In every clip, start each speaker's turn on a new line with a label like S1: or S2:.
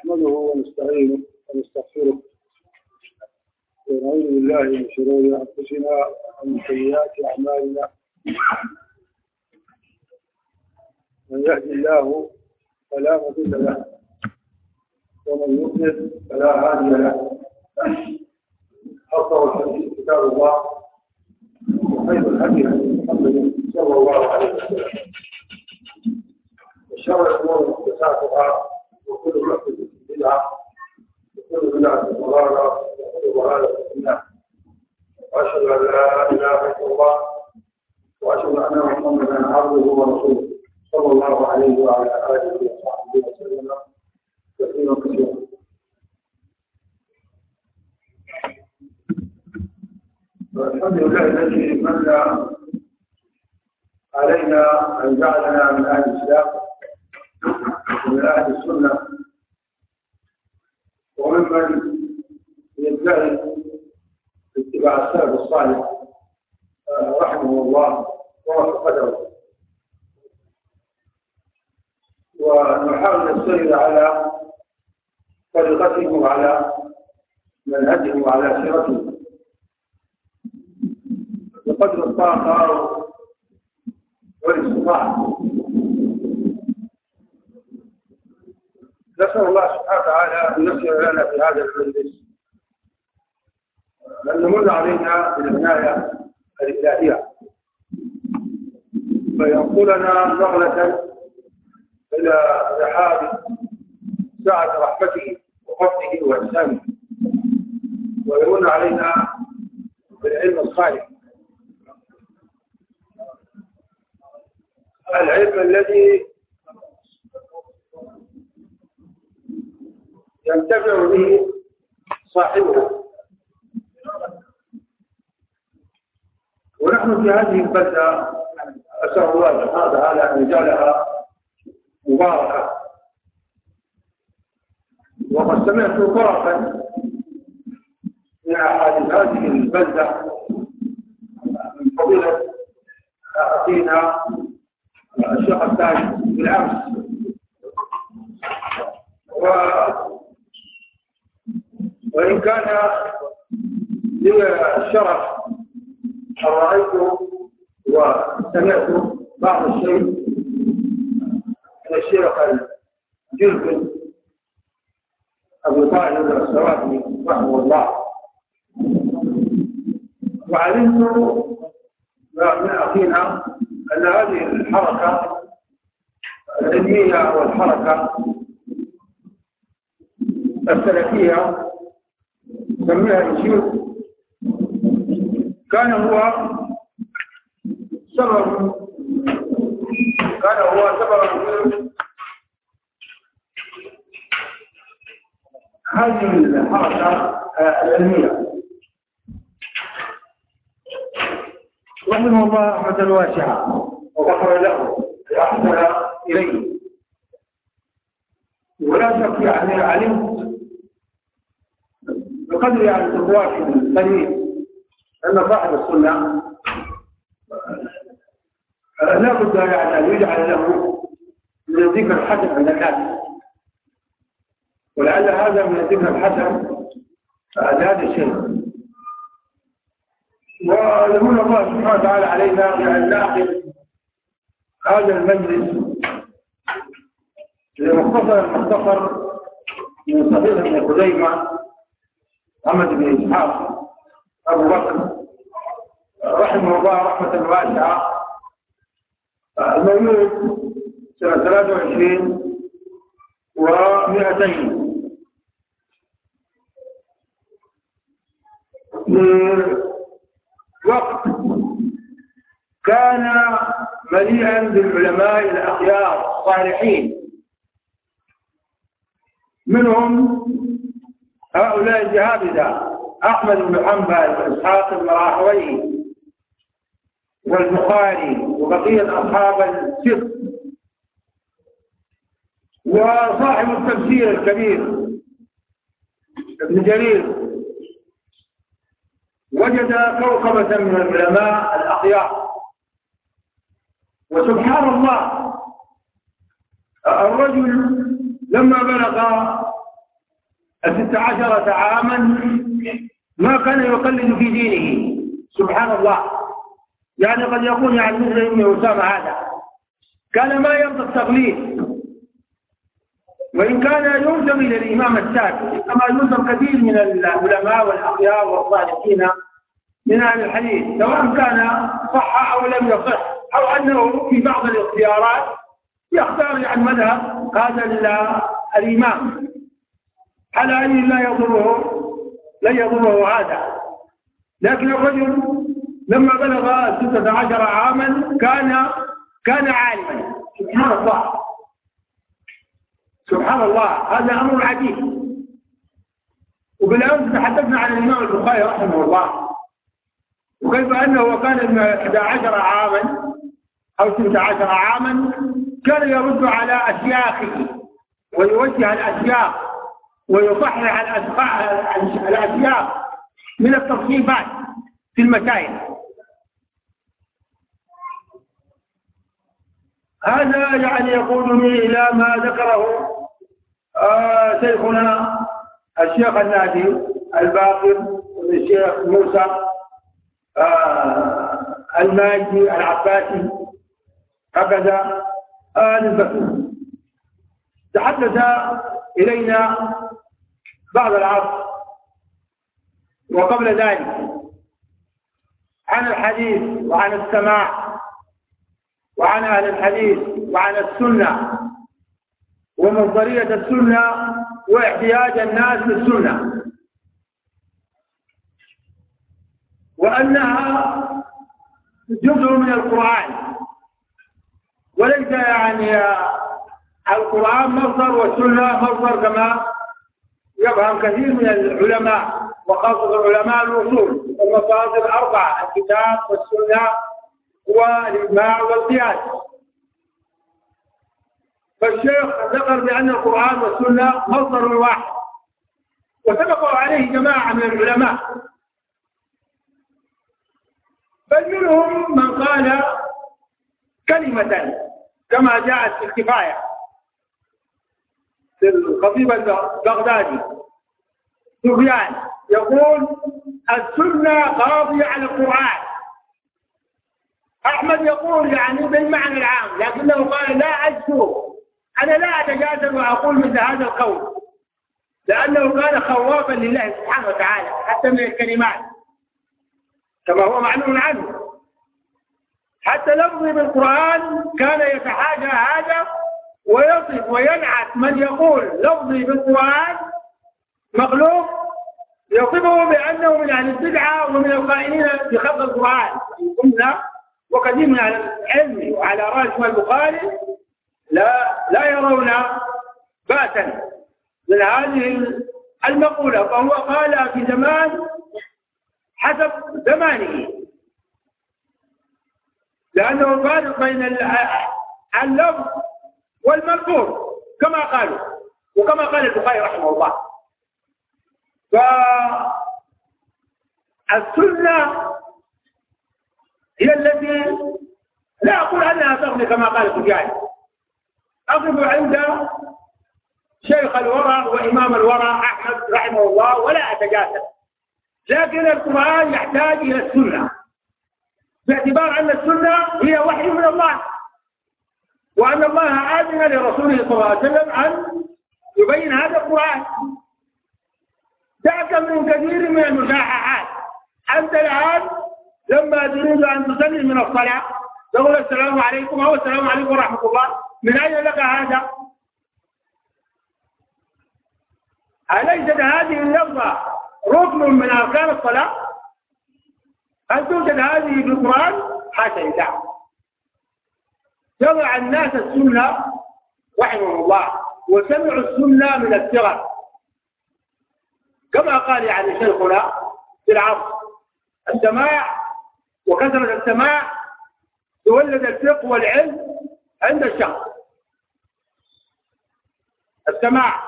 S1: نحمده ونستعينه ونستغفره. ونعوذ بالله من شرور أنفسنا ومن سيئات أعمالنا. من يهد الله فلا مضل له ومن يضلل فلا هادي له. أفضل الحديث كتاب الله وخير الهدي محمد صلى الله عليه وسلم. وشر الأمور محدثاتها. علينا أن جعلنا من أهل الإسلام ومن أهل السنة وممن في اتباع السلف الصالح رحمه الله ووفقه ونحاول نستند على طريقته وعلى منهجه وعلى سيرته بقدر الطاقة والاستطاعة نسأل الله سبحانه وتعالى أن يسر لنا في هذا المجلس أن نمر علينا بالعناية الإلهية. فينقلنا نقلة إلى رحاب سعة رحمته وفضله وإحسانه. ويمن علينا بالعلم الصالح. العلم الذي ينتفع به صاحبه ونحن في هذه البلدة أسأل الله سبحانه وتعالى أن يجعلها مباركة. وقد سمعت طرفا من أحاديث هذه البلدة من فضيلة أخينا الشيخ الثاني بالأمس وإن كان أن رأيت وسمعت بعض الشيء من الشيخ الجلد أبو طالب السواتي رحمه الله وعلمت من أخينا أن هذه الحركة العلمية والحركة السلفية سميها الشيوخ كان هو سبب كان هو سبب هذه الحركة العلمية. رحمه الله رحمة واسعة. وغفر له وأحسن إليه. ولا شك يعني علمت بقدر يعني الواحد القليل أن صاحب السنة لا بد يعني أن يجعل له من الذكر الحسن عند الناس. ولعل هذا من الذكر الحسن لهذا الشيء. ويقول الله سبحانه وتعالى علينا بأن نأخذ هذا المجلس لمختصر المختصر من صديق ابن خزيمة. محمد بن إسحاق أبو بكر رحمه الله رحمة واسعة. المولود سنة 23 و200 وقت كان مليئا بالعلماء الأخيار الصالحين. منهم هؤلاء الجهابذة أحمد بن حنبل وإسحاق بن راهويه والبخاري وبقية أصحاب الفقه. وصاحب التفسير الكبير ابن جرير. وجد كوكبة من العلماء الأخيار وسبحان الله الرجل لما بلغ الست عشرة عاما ما كان يقلد في دينه. سبحان الله. يعني قد يكون يعني مثل ابن أسامة هذا. كان ما يرضى التقليد. وإن كان يلزم إلى الإمام السادس كما يلزم كثير من العلماء والأخيار والصالحين من أهل الحديث سواء كان صح أو لم يصح أو أنه في بعض الاختيارات يختار عن مذهب هذا الإمام. على أن لا يضره لا يضره هذا لكن الرجل لما بلغ ستة عشر عاما كان كان عالما. سبحان الله. سبحان الله. هذا أمر عجيب. وبالأمس تحدثنا عن الإمام البخاري رحمه الله. وكيف أنه كان 11 عاما أو 16 عاما كان يرد على أشياخه ويوجه الأشياخ. ويصحح الأشياخ من التصنيفات في المسائل هذا يعني يقودني إلى ما ذكره آه شيخنا الشيخ النادي الباقر الشيخ موسى آه الماجي العباسي هكذا آل البكر تحدث إلينا بعد العصر وقبل ذلك عن الحديث وعن السماع وعن أهل الحديث وعن السنة. ومصدرية السنة واحتياج الناس للسنة. وأنها جزء من القرآن. وليس يعني القرآن مصدر والسنة مصدر كما يفهم كثير من العلماء وخاصة علماء الوصول المصادر أربعة الكتاب والسنة والإجماع والقياس. فالشيخ ذكر بأن القرآن والسنة مصدر واحد. وسبقوا عليه جماعة من العلماء. بل منهم من قال كلمة كما جاءت في الكفاية. في الخطيب البغدادي سفيان يقول السنة قاضية على القرآن. أحمد يقول يعني بالمعنى العام لكنه قال لا أجسو أنا لا أتجاسر وأقول مثل هذا القول. لأنه كان خوافا لله سبحانه وتعالى حتى من الكلمات. كما هو معلوم عنه. حتى لفظي بالقرآن كان يتحاجى هذا ويصف وينعت من يقول لفظي بالقرآن مخلوق يصفه بأنه من أهل البدعة ومن القائلين بخلق القرآن. قلنا من أهل العلم وعلى رأس البخاري لا لا يرون بأسا من هذه المقولة فهو قال في زمان حسب زمانه. لأنه فارق بين اللفظ والملفوظ كما قالوا وكما قال البخاري رحمه الله. فالسنة هي التي لا أقول أنها تغني كما قال سفيان. أقف عند شيخ الورع وإمام الورع أحمد رحمه الله ولا أتجاسس لكن القرآن يحتاج إلى السنة. باعتبار أن السنة هي وحي من الله. وأن الله آذن لرسوله صلى الله عليه وسلم أن يبين هذا القرآن دعك من كثير من المشاححات أنت الآن لما تريد أن تصلي من الصلاة تقول السلام عليكم أو السلام عليكم ورحمة الله من أين لك هذا؟ أليست هذه اللفظة ركن من أركان الصلاة؟ هل توجد هذه في القرآن؟ حاشا لله شرع الناس السنة رحمه الله وسمعوا السنة من الصغر كما قال يعني شيخنا في العصر السماع وكثرة السماع تولد الفقه والعلم عند الشخص. السماع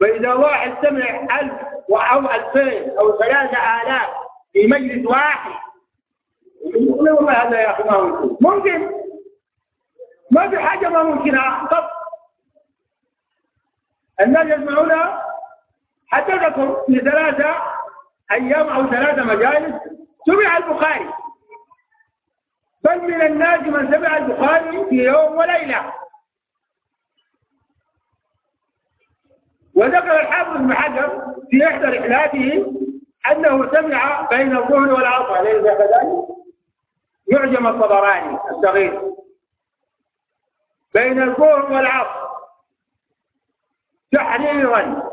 S1: فإذا واحد سمع ألف أو ألفين أو ثلاثة آلاف في مجلس واحد ممكن. ما في حاجة ما ممكنة. قط الناس يسمعونها حدثكم في ثلاثة أيام أو ثلاثة مجالس سمع البخاري. بل من الناس من سمع البخاري في يوم وليلة. وذكر الحافظ بن حجر في إحدى رحلاته أنه سمع بين الظهر والعصر. أليس كذلك؟ يعجم الطبراني الصغير بين الظهر والعصر تحريرا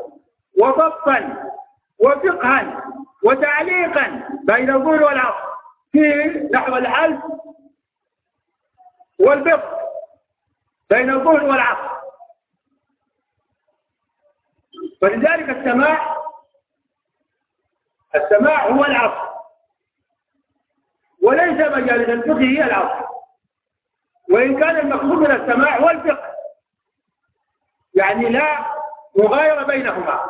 S1: وضبطا وفقها وتعليقا بين الظهر والعصر في نحو الألف والبط بين الظهر والعصر. فلذلك السماع السماع هو العصر. وليس مجالس الفقه هي العصر وإن كان المقصود من السماع هو الفقه يعني لا مغايرة بينهما.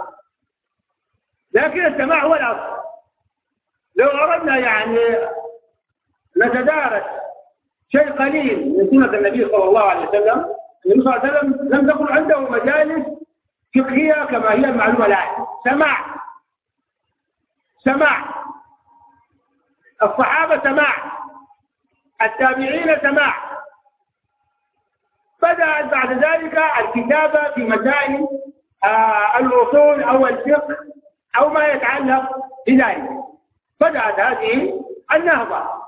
S1: لكن السماع هو الأصل لو أردنا يعني نتدارس شيء قليل من سنة النبي صلى الله عليه وسلم النبي صلى الله عليه وسلم لم تكن عنده مجالس فقهية كما هي المعلومة الآن. سماع. سماع. الصحابة سماع. التابعين سماع. بدأت بعد ذلك الكتابة في مسائل آه الوصول أو الفقه أو ما يتعلق بذلك. بدأت هذه النهضة.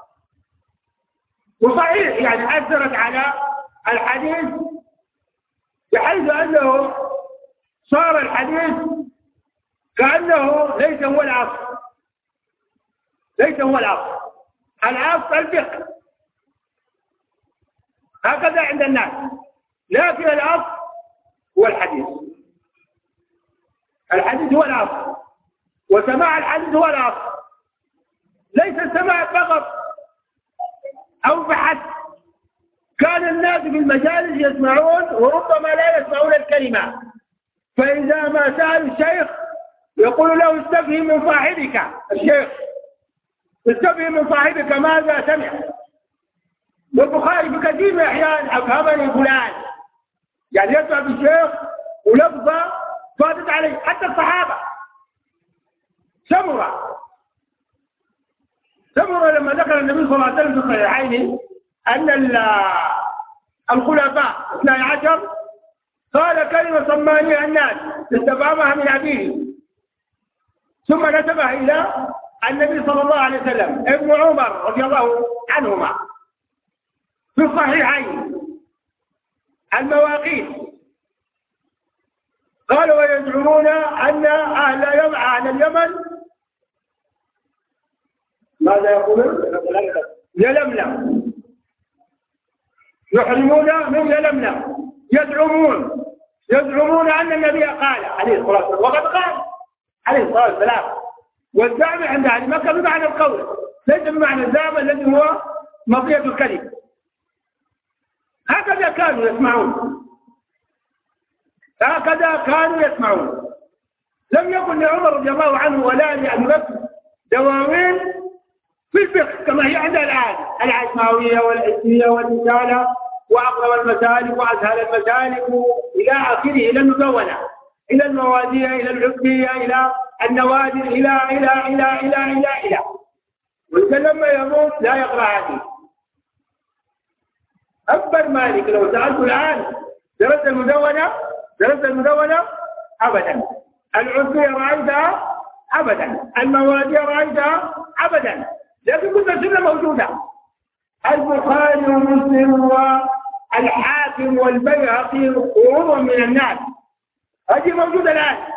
S1: وصحيح يعني أثرت على الحديث بحيث أنه صار الحديث كأنه ليس هو العصر ليس هو العصر العصر الفقه. هكذا عند الناس. لكن الأصل هو الحديث. الحديث هو الأصل وسماع الحديث هو الأصل ليس السماع فقط. أو بحث كان الناس في المجالس يسمعون وربما لا يسمعون الكلمة. فإذا ما سأل الشيخ يقول له استفهم من صاحبك الشيخ. استفهم من صاحبك ماذا سمع؟ والبخاري في كثير من الأحيان أفهمني فلان. يعني يسمع بالشيخ ولفظة فاتت عليه. حتى الصحابة. سمرة. سمرة لما ذكر النبي صلى الله عليه وسلم في الصحيحين أن الخلفاء 12 قال كلمة صمانيها الناس استفهمها من أبيه. ثم نسبها إلى النبي صلى الله عليه وسلم ابن عمر رضي الله عنهما. في الصحيحين. المواقيت. قالوا ويزعمون أن أهل أهل اليمن ماذا يقولون؟ يلملم. يحرمون من يلملم. يزعمون. يزعمون أن النبي قال عليه الصلاة والسلام وقد قال عليه الصلاة والسلام. والزعم عند أهل مكة بمعنى القول ليس بمعنى الزعم الذي هو مطية الكلمة هكذا كانوا يسمعون. هكذا كانوا يسمعون. لم يكن لعمر رضي الله عنه ولا لأبي بكر دواوين في الفقه كما هي عندنا الآن العشماوية والحسية والرسالة وأقرب المسالك وأسهل المسالك إلى آخره إلى المدونة إلى الموادية إلى الحكمية إلى النوادر إلى إلى إلى إلى إلى إلى. والإنسان لما يموت لا يقرأ هذه. أكبر مالك لو سألته الآن درست المدونة؟ درست المدونة؟ أبدا. العرفية رأيتها؟ أبدا. الموادية رأيتها؟ أبدا. لكن كل سنة موجودة. البخاري ومسلم والحاكم والبيهقي وغيرهم من الناس. هذه موجودة الآن.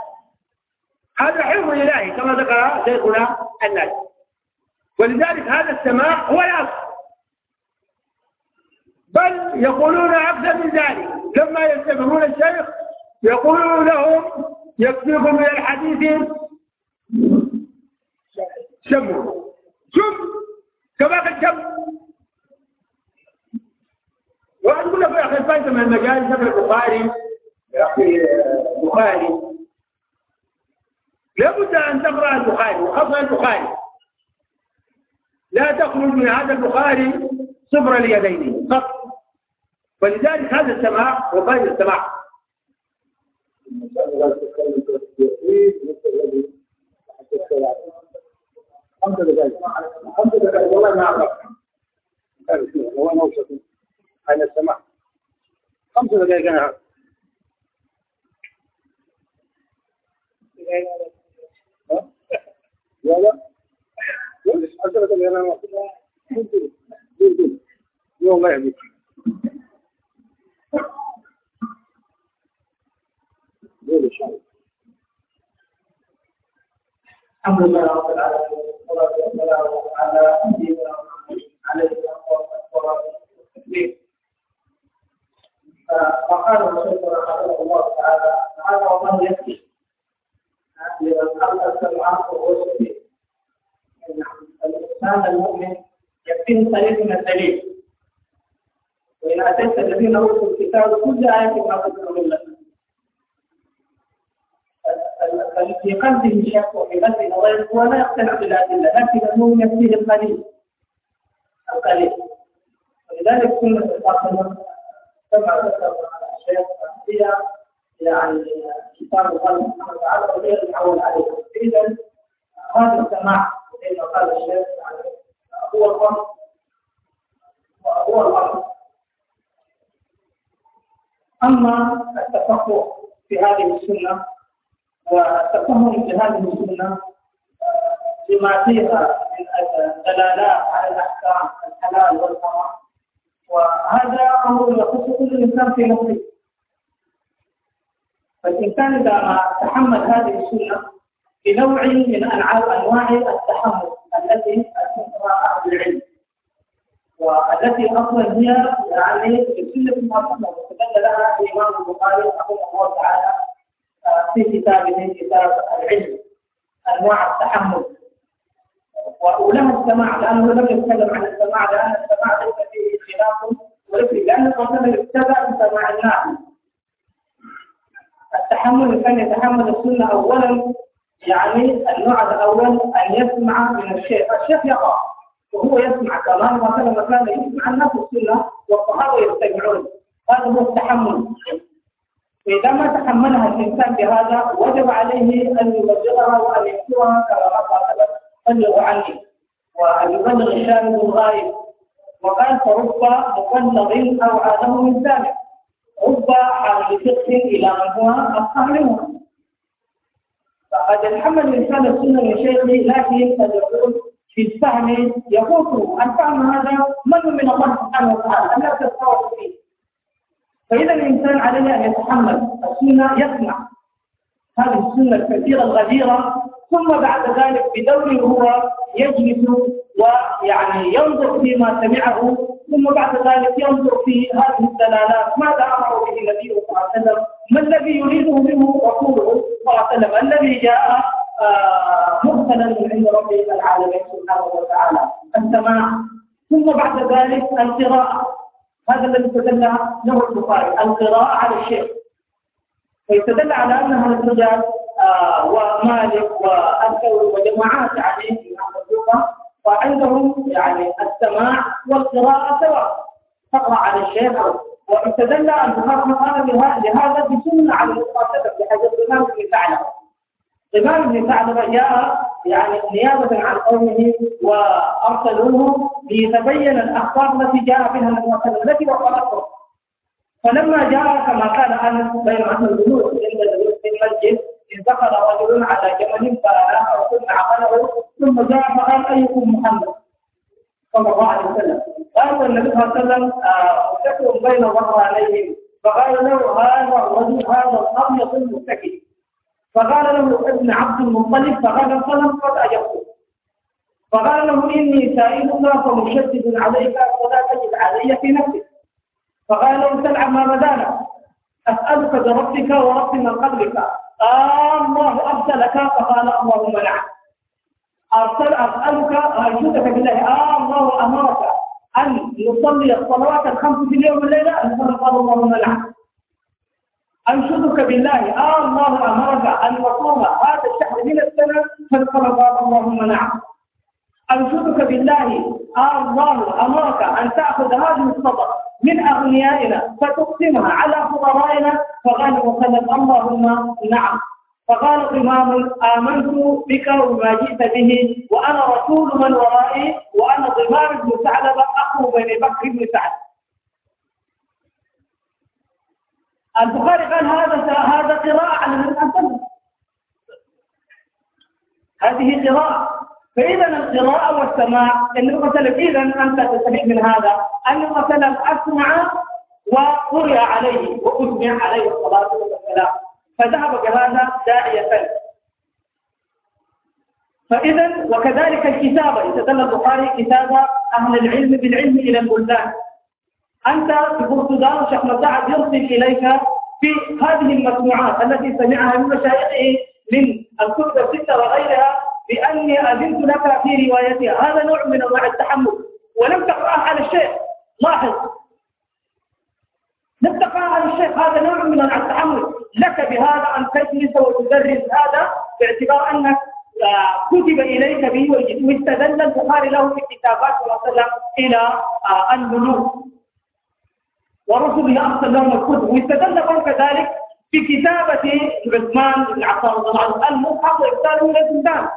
S1: هذا حفظ إلهي كما ذكر شيخنا الناس. ولذلك هذا السماع هو الأصل بل يقولون أكثر من ذلك. لما يستمعون الشيخ يقولون لهم يكفيكم من الحديث. شموا. شم. كما قد شم. واحد يقول لك يا أخي الفائده من المجال ذكر البخاري يا أخي البخاري لابد أن تقرأ البخاري وخاصة البخاري. لا تخرج من هذا البخاري صفر اليدين قط ولذلك هذا السماع هو فائدة السماع. خمس دقائق. خمس دقائق. والله ما اعرف هو أنا وصلت اين السماء خمس دقائق أنا
S2: الحمد لله رب العالمين. والصلاة والسلام على محمد عليه الصلاة والسلام. فقال رحمه الله تعالى ومن يكفي. لمن أرسل العصر وهو الإنسان المؤمن يكفيه طريق من الدليل. وإن أتيت الذين أوتوا الكتاب كل آية ما تدعو لك في قلبه شك وفي قلبه غير هو لا يقتنع بالأدلة لكن المؤمن يكفيه القليل. القليل. ولذلك سنة الفاطمة كما ذكر الشيخ يعني كتاب الله سبحانه وتعالى وغير المعول عليه. إذا هذا السماع كما قال الشيخ هو الفرق هو الفرق أما التفقه في هذه السنة والتفهم في هذه السنة لما فيها من دلالات على الأحكام الحلال والحرام. وهذا أمر يخص كل إنسان في نفسه. فالإنسان إذا تحمل هذه السنة بنوع من أنواع التحمل التي تسمى العلم. والتي أصلا هي يعني بسنه ما واستدل لها الإمام البخاري رحمه الله تعالى آه، في كتابه كتاب العلم أنواع التحمل. ولها السماع لأنه لم يتكلم عن السماع لأن السماع ليس فيه خلاف ولكن لأن الرسول ابتدى بسماع الناس. التحمل كان يتحمل السنة اولا يعني النوع الأول أن يسمع من الشيخ. الشيخ يقرا وهو يسمع كمان مثلا كان يسمع الناس السنة والصحابة يستمعون. هذا هو التحمل. فإذا ما تحملها الإنسان بهذا وجب عليه أن يبلغها وأن يكتبها كما قال بلغوا عني. وأن يبلغ الشاهد الغائب. وقال فرب مبلغ أو عاده من ذلك. رب حامل فقه إلى من هو أفقه منه فقد يتحمل الإنسان السنة من شيخه لكن قد يقول في الفهم يفوت الفهم هذا من من الله سبحانه وتعالى؟ لا تتفاوت فيه. فإذا الإنسان عليه أن يتحمل السنة يسمع. هذه السنة الكثيرة الغزيرة ثم بعد ذلك بدوره هو يجلس ويعني ينظر فيما سمعه ثم بعد ذلك ينظر في هذه الدلالات ماذا أمر به النبي صلى الله عليه وسلم؟ ما الذي يريده منه رسوله صلى الله عليه وسلم؟ الذي جاء آه، مرسلا من عند رب العالمين سبحانه وتعالى السماع ثم بعد ذلك القراءة هذا الذي استدل له البخاري القراءة على الشيخ. فيستدل على أن هذا الرجال ومالك والثوري وجماعات يعني في الكوفة وعندهم يعني السماع والقراءة سواء. تقرأ على الشيخ واستدل البخاري قال لهذا بسنة على المقاتلة بحديث الإمام بن ثعلبة الإمام بن ثعلبة جاء يعني نيابة عن قومه وأرسلوه ليتبين الأخبار التي جاء بها النبي التي وقعته. فلما جاء كما قال أنس بين الجنود عند المسجد انتقل رجل على جمل فأنا ثم عقله ثم جاء فقال أيكم محمد؟ صلى الله عليه وسلم. قال النبي صلى الله عليه وسلم شكر آه، بين ظهرانيهم فقال له هذا الرجل هذا الأبيض المتكئ فقال له ابن عبد المطلب فقال القلم قد أجبته فقال له إني سائلك فمشدد عليك ولا تجد علي في نفسك. فقال له سل ما بدانا. أسألك بربك ورب من قبلك. الله أرسلك فقال اللهم نعم. أرسل أسألك أرشدك بالله. الله أمرك أن يصلي الصلوات الخمس في اليوم والليلة. قال اللهم نعم. أنشدك بالله. الله أمرك أن يصوم هذا الشهر من السنة. فقال اللهم نعم. أنشدك بالله. آه الله أمرك أن تأخذ هذه الصدقة من أغنيائنا فتقسمها على فقرائنا. فقال وسلم اللهم نعم. فقال الإمام آمنت بك وما جئت به وأنا رسول من ورائي وأنا ضمار بن ثعلبة أخو بني بكر بن سعد البخاري قال هذا هذا قراءة على صلى هذه قراءة. فإذا القراءة والسماع النبي صلى الله إذا أنت تستفيد من هذا. النبي صلى الله عليه وسلم أسمع وقرئ عليه وأسمع عليه الصلاة والسلام. فذهب بهذا داعية. فإذا وكذلك الكتابة. يتدل البخاري كتابة أهل العلم بالعلم إلى البلدان. أنت في البرتغال شيخ مساعد يرسل إليك في هذه المسموعات التي سمعها من مشايخه من الكتب الستة وغيرها بأني أذنت لك في روايتها هذا نوع من أنواع التحمل. ولم تقرأها على الشيخ لاحظ. لم تقرأها على الشيخ هذا نوع من أنواع التحمل. لك بهذا أن تجلس وتدرس هذا باعتبار أنك آه، كتب إليك به واستدل البخاري له في كتابات وسلم إلى آه، الملوك ورسله أرسل لهم الكتب. واستدل كذلك في كتابة عثمان بن عفان. رضي الله عنه المصحف وإرساله إلى الزندان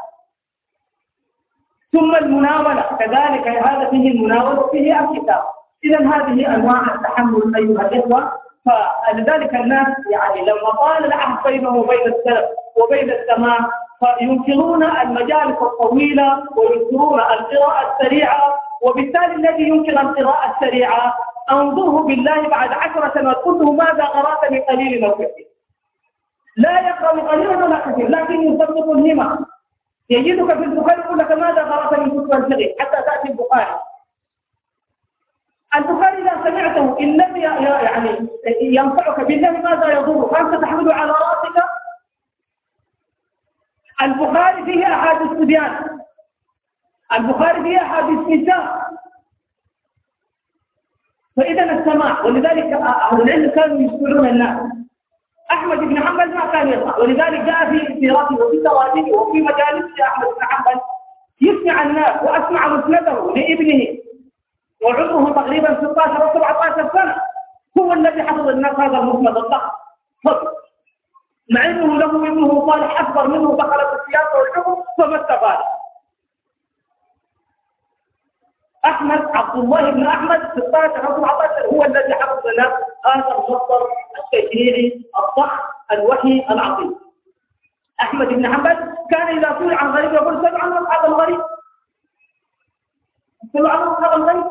S2: ثم المناولة. كذلك هذا فيه المناولة وفيه الكتاب. إذا هذه أنواع التحمل أيها الإخوة. فلذلك الناس يعني لما طال العهد بينه وبين السلف وبين السماء فينكرون المجالس الطويلة وينكرون القراءة السريعة. وبالتالي الذي ينكر القراءة السريعة أنظره بالله بعد عشر سنوات. قلت له ماذا قرأت من قليل أو كثير لا يقرأ من قليل ولا كثير لكن يصدق الهمة. يجدك في البخاري يقول لك ماذا من كتب الفقه حتى تأتي البخاري؟ البخاري إذا سمعته إن لم يعني ينفعك بالله ماذا يضر؟ فأنت تحمله على رأسك؟ البخاري فيه أحاديث الصبيان البخاري فيه أحاديث نساء فإذا السماع ولذلك أهل العلم كانوا يسمعون الناس. أحمد بن حنبل ما كان يسمع. ولذلك جاء في سيرته وفي تراجمه وفي مجالس أحمد بن حنبل يسمع الناس وأسمع مسنده لابنه. وعمره تقريبا 16 أو 17 سنة. هو الذي حفظ الناس هذا المسند الضخم مع انه له ابنه صالح أكبر منه دخل في السياسة والحكم فما استفاد. أحمد عبد الله بن أحمد 16 أو 17 هو الذي حفظ لنا هذا المصدر التشريعي الضخم الوحي العظيم. أحمد بن حنبل كان إذا سئل عن غريب يقول سئل عن اصحاب الغريب. سئل عن اصحاب الغريب.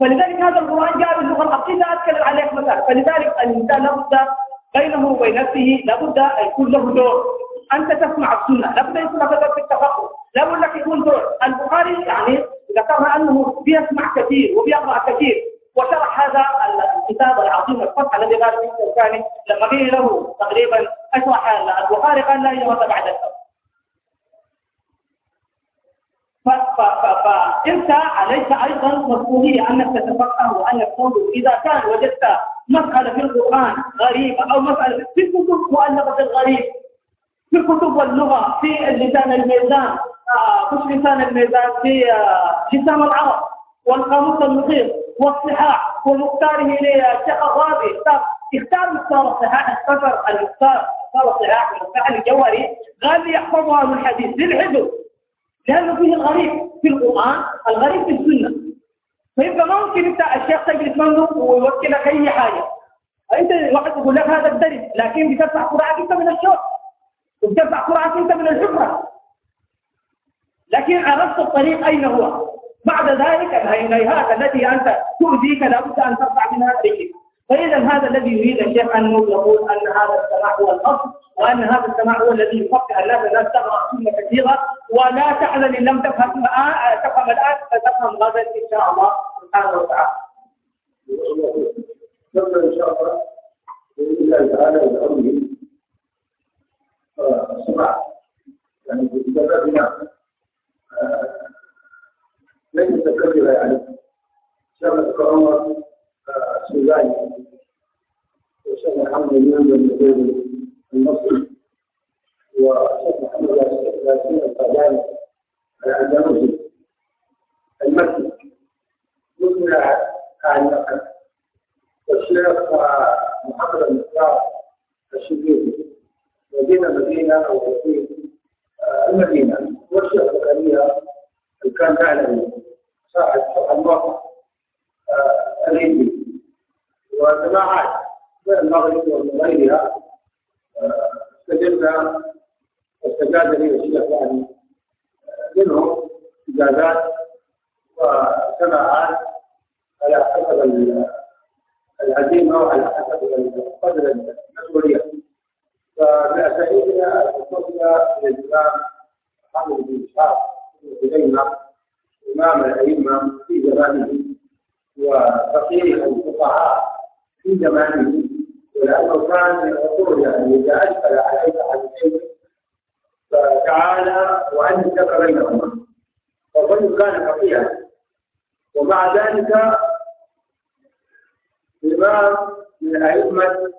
S2: فلذلك هذا القرآن جاء باللغة العقيدة أتكلم عليك مثلا فلذلك الإنسان لابد بينه وبين نفسه لابد أن يكون له دور. أنت تسمع السنة لابد يكون لك دور في التفقه لابد لك يكون دور. البخاري يعني ذكرنا أنه بيسمع كثير وبيقرأ كثير. وشرح هذا الكتاب العظيم الفتح الذي قال فيه الثاني لما قيل له تقريبا أشرح البخاري قال لا يوم بعد الفجر فانت عليك أيضا مسؤولية انك تتفقه وانك تنظر إذا كان وجدت مسألة في القرآن غريبة أو مسألة في الكتب مؤلفة الغريب في الكتب واللغة في لسان الميزان آه، مش لسان الميزان في آه، لسان العرب والقاموس المحيط والصحاح ومختاره للشيخ الرابي اختار مختار الصحاح اختصر المختار مختار الصحاح المفتاح الجوهري قال لي يحفظها من الحديث للحفظ لأنه فيه الغريب في القرآن الغريب في السنة. فيبقى ممكن أنت الشيخ تجلس منه ويوكلك اي حاجة؟ أنت واحد يقول لك هذا الدرس لكن بتدفع قرآنك أنت من الشوق وبتدفع قرآنك أنت من الحفرة لكن عرفت الطريق أين هو. بعد ذلك الهيهات التي أنت تؤذيك لابد أن ترفع منها رجلك فإذا هذا الذي يريد الشيخ أن يقول أن هذا السماع هو الأصل وأن هذا السماع هو الذي يفقه الناس الناس تقرأ سنة كثيرة ولا تحزن إن لم تفهم الآن تفهم الآن فتفهم غدا إن شاء الله سبحانه وتعالى.
S3: إن شاء الله. بإذن الله تعالى وبأمره السماع يعني بسببنا ليس تكبر يعني. شغلة عمر السوداني والشيخ محمد بن المصري. والشيخ محمد ياسين القاداني الاندلسي
S1: المسجد. مثل النقل والشيخ محمد المختار الشبيبي مدينة مدينة أو في المدينة. والشيخ زكريا كان فعلا صاحب الله الهندي. وجماعات من المغرب ومن غيرها استجبنا واستجاب لي الشيخ يعني منهم إجازات وسماعات على حسب العزيمة وعلى حسب قدر المسؤولية. فبأسئلة وصلنا إلى الإمام محمد بن إسحاق بن خزيمة إمام الأئمة في زمانه وفقيه الفقهاء في زمانه ولأنه كان يقول يعني إذا أشكل عليك حديثين فتعالى وأنت بينهما. والرجل كان فقيها. ومع ذلك إمام من أئمة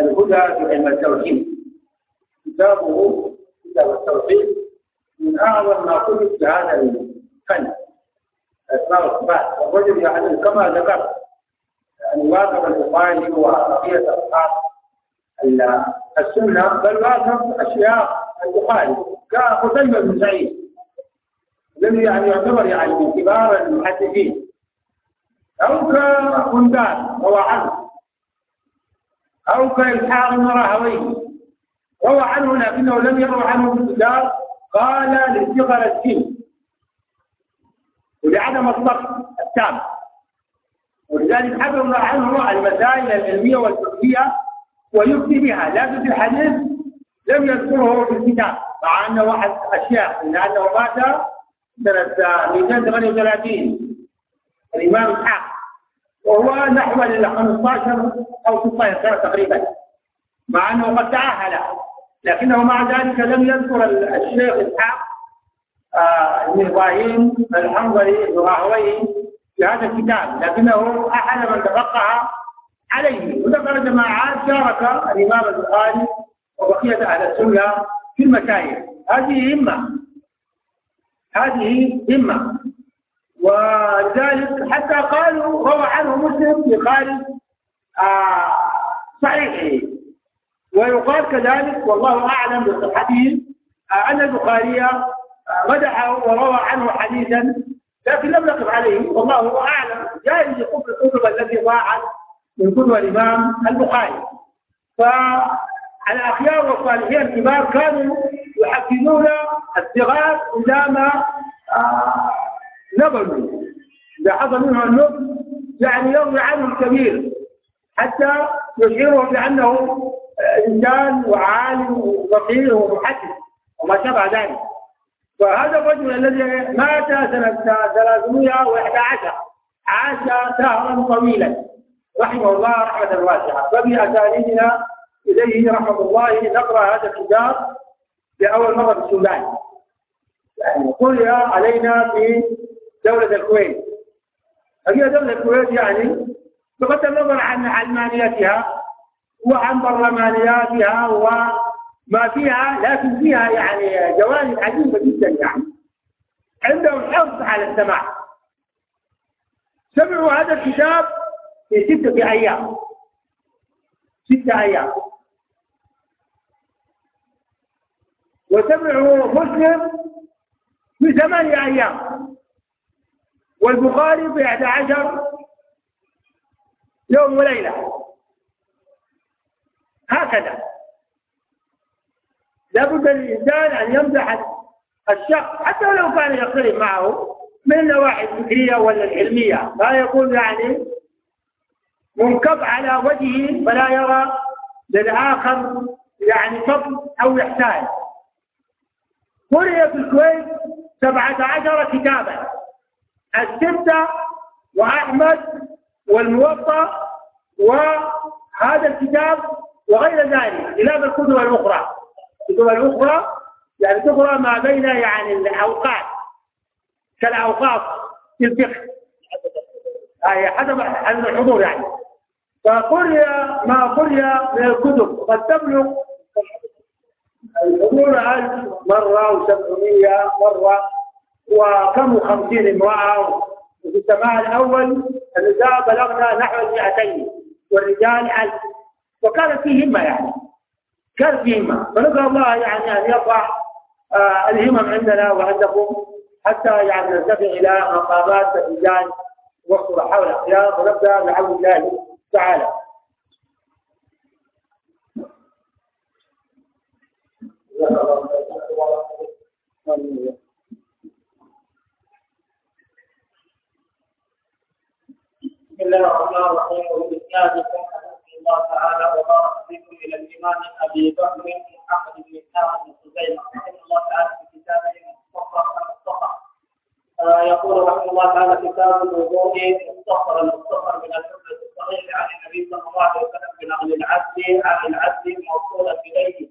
S1: الهدى في علم التوحيد. كتابه كتاب التوحيد من أعظم ما كتب في هذا الفن. أسماء والصفات والرجل يعني كما ذكرت يعني واقف البخاري وبقية أصحاب السنة بل واقف أشياء البخاري. كقتيبة بن سعيد. الذي يعني يعتبر يعني من كبار المحدثين. أو كبندان روى عنه أو كإسحاق بن روى عنه لكنه لم يروى عنه بالكتاب قال لصغر السن. ولعدم الضبط التام. ولذلك حفظ عنه المسائل العلمية والفقهية ويفتي بها. لكن في الحديث لم يذكره في الكتاب مع أنه واحد أشياء لأنه مات سنة 238 الإمام إسحاق. وهو نحو ال 15 أو 16 سنة تقريبا. مع أنه قد تأهل لكنه مع ذلك لم يذكر الشيخ إسحاق آه، بن إبراهيم الحنظلي الراهوي في هذا الكتاب لكنه أحد من تفقه عليه. وذكر جماعات شارك الإمام البخاري وبقية أهل السنة في المشايخ هذه همة. هذه همة. ولذلك حتى قالوا روى عنه مسلم في خارج آه صحيحه. ويقال كذلك والله أعلم بصحته آه أن البخاري آه مدحه وروى عنه حديثا لكن لم نقف عليه. والله أعلم. جائز يقول الكتب التي ضاعت من كتب الإمام البخاري. فالأخيار والصالحين الكبار كانوا يحفزون الصغار إذا ما آه نبلوا. إذا حصل منه النبل يعني يروي عنه الكبير حتى يشعره بأنه إنسان وعالم وفقيه ومحدث وما شابه ذلك. وهذا الرجل الذي مات سنة 311 عاش شهرا طويلا. رحمه الله رحمة واسعة. فبأسانيدنا إليه رحمة الله نقرأ هذا الكتاب لأول مرة في السودان. يعني قرئ علينا في دولة الكويت. هي دولة الكويت يعني بغض النظر عن علمانيتها وعن برلمانياتها وما فيها لكن فيها يعني جوانب عجيبة جدا يعني. عندهم حرص على السماع. سمعوا هذا الكتاب في ستة أيام. ستة أيام. وسمعوا مسلم في ثمانية أيام. والبخاري في 11 يوم وليلة. هكذا. لابد للإنسان أن يمدح الشخص حتى لو كان يختلف معه من النواحي الفكرية ولا العلمية لا يكون يعني منكب على وجهه فلا يرى للآخر يعني فضل أو إحسان. قرئ في الكويت سبعة عشر كتابا الستة وأحمد والموطأ وهذا الكتاب وغير ذلك خلاف الكتب الأخرى. الكتب الأخرى يعني تقرأ ما بين يعني الأوقات كالأوقات في الفقه. هي حسب الحضور يعني. فقرئ ما قرئ من الكتب قد تبلغ الحضور ألف مرة وسبعمية مرة وكم خمسين امرأة. وفي السماء الأول النساء بلغنا نحو المئتين والرجال ألف. وكانت في همة يعني. كان في همة. فنسأل الله يعني أن يرفع آه الهمم عندنا وعندكم حتى يعني نرتفع إلى مقامات الرجال والصلحاء والأخيار ونبدأ بعون الله تعالى.
S2: بسم الله الرحمن الرحيم. الله تعالى وبارك بكم إلى الإمام أبي بكر محمد بن إسحاق بن خزيمة. رحمه الله تعالى في كتابه مختصر المختصر يقول رحمه الله تعالى كتاب الوضوء مختصر المختصر من الحجة الصحيح عن النبي صلى الله عليه وسلم بنقل العدل عن العدل موصولا إليه.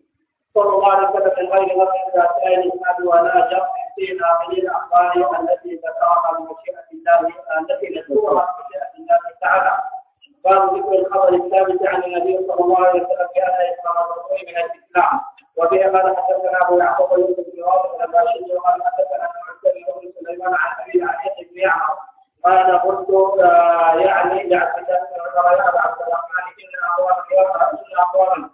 S2: صلى الله عليه وسلم من غير وقت ذاتين اسناد ولا جرح في ناقل الأخبار التي ذكرها بمشيئه الله التي نذكرها بمشيئه الله تعالى. باب ذكر الخبر الثابت عن النبي صلى الله عليه وسلم بان اسلام الرسول من الإسلام. وبه قال حدثنا أبو يعقوب يوسف بن رافع الباشري وقال حدثنا معتمر بن سليمان عن أبي علي بن يعمر قال قلت يعني لعبد الله بن عمر يا عبد الرحمن إن اقواما يقرا ان اقواما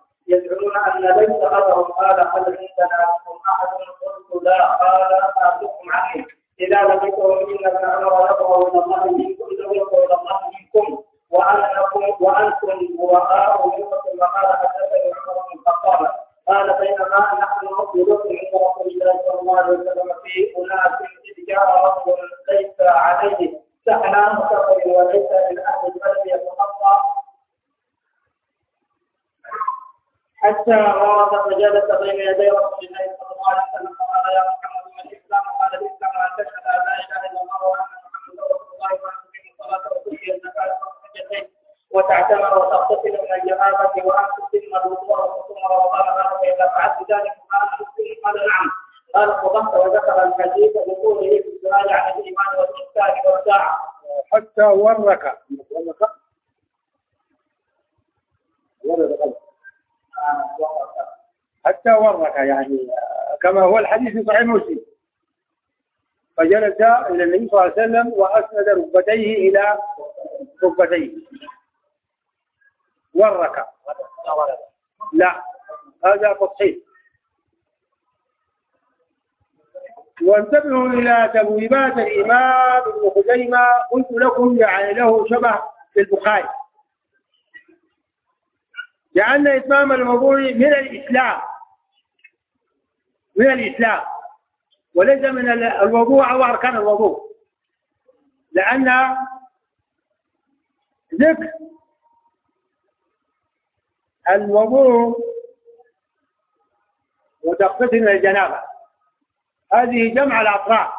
S2: فجلس
S1: إلى النبي صلى الله عليه وسلم وأسند ركبتيه إلى ركبتيه. ورك لا هذا تصحيح. وانتبهوا إلى تبويبات الإمام ابن خزيمة. قلت لكم يعني له شبه في البخاري. لأن إتمام الوضوء من الإسلام. من الإسلام. وليس من الوضوء أو أركان الوضوء. لأن ذكر الوضوء وتغتسل من الجنابة. هذه جمع الأطراف.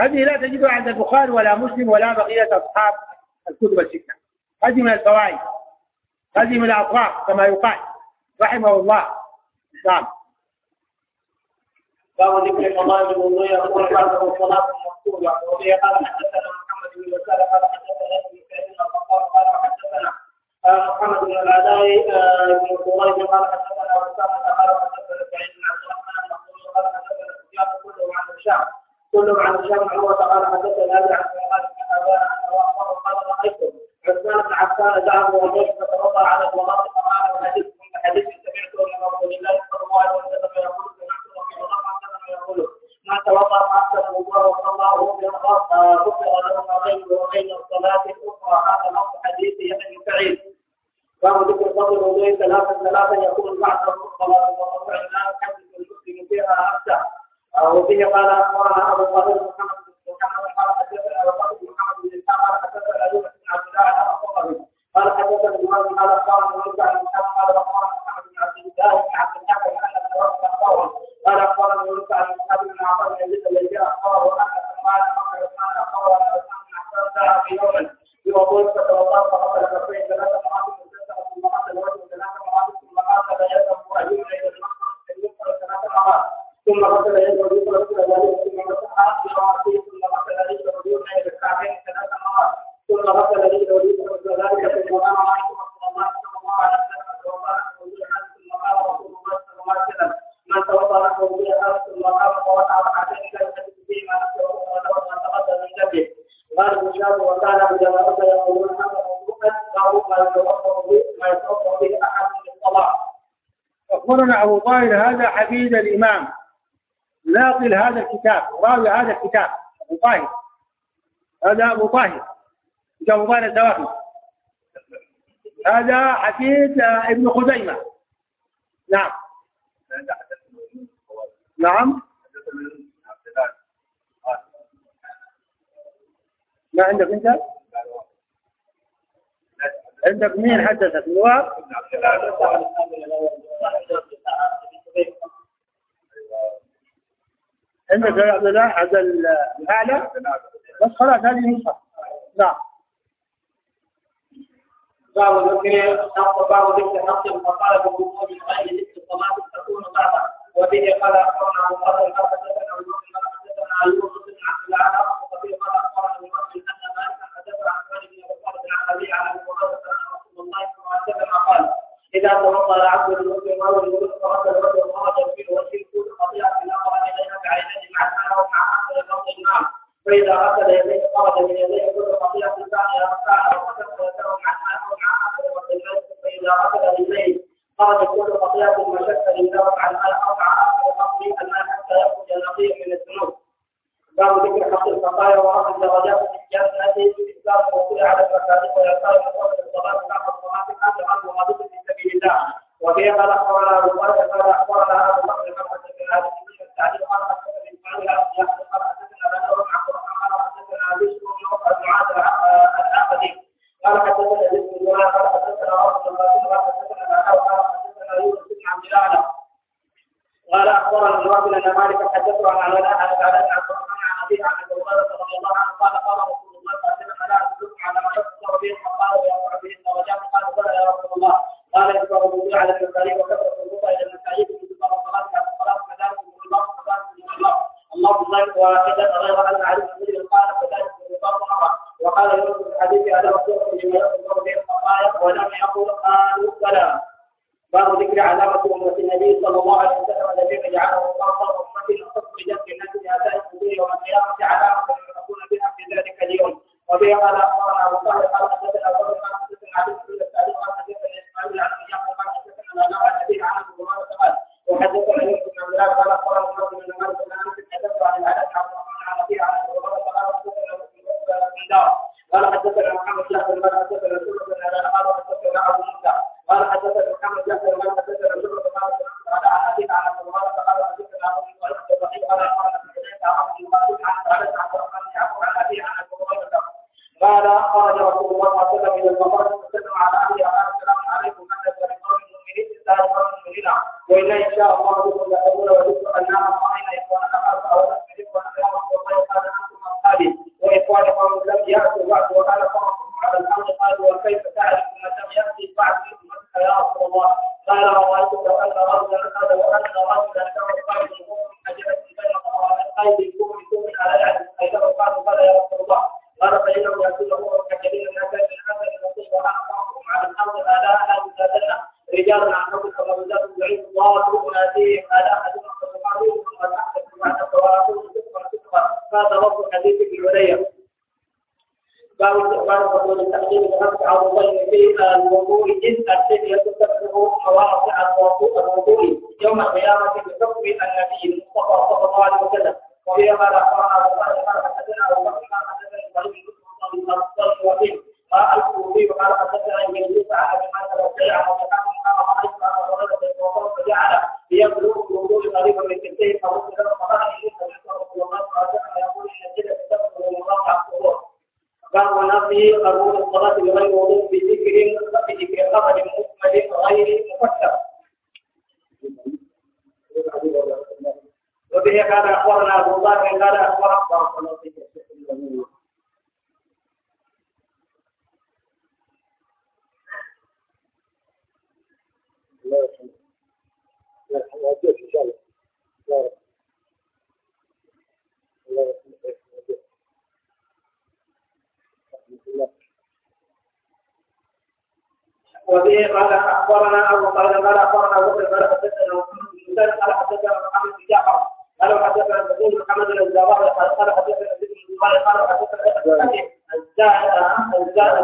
S1: هذه لا تجدها عند البخاري ولا مسلم ولا بقية أصحاب الكتب الستة. هذه من الفوائد. هذه من الأطراف كما يقال رحمه الله. نعم.
S2: باب ذكر فضائل الوضوء يقول بعده الصلاة المكتوبة وبه قال حدثنا محمد بن وسالة قال حدثنا ابن سعيد الخطاب قال حدثنا محمد بن العلاء بن قريب قال حدثنا وسامة قال حدثنا سعيد بن عبد الرحمن المقبول قال حدثنا سفيان كلهم عن الشام كلهم عن الشام عروة قال حدثنا الرحمن بن ابان قال رايته عثمان بن عفان ذهب وجيش فتوضأ على فقال وحديث حديث من غفر له ما بينه وبين الصلاه الاخرى هذا نص حديث يحيى سعيد باب ذكر فضل الوضوء ثلاثا ثلاثا يقول بعد الصلاه وموضوع لا يحدث المسلم فيها أكثر وفيه قال اخبرنا
S1: أبو القاسم كتاب. راوي هذا الكتاب. أبو طاهر. هذا أبو طاهر. أبو طاهر الدواخل هذا حديث ابن خزيمة. نعم. نعم. ما عندك أنت؟ عندك مين حدثك؟ نواب؟ عندك هذا الأعلى. بس خلاص هذه نسخة نعم.
S2: بعض ذكر فقال غير ذكر الصلاة تكون وبه قال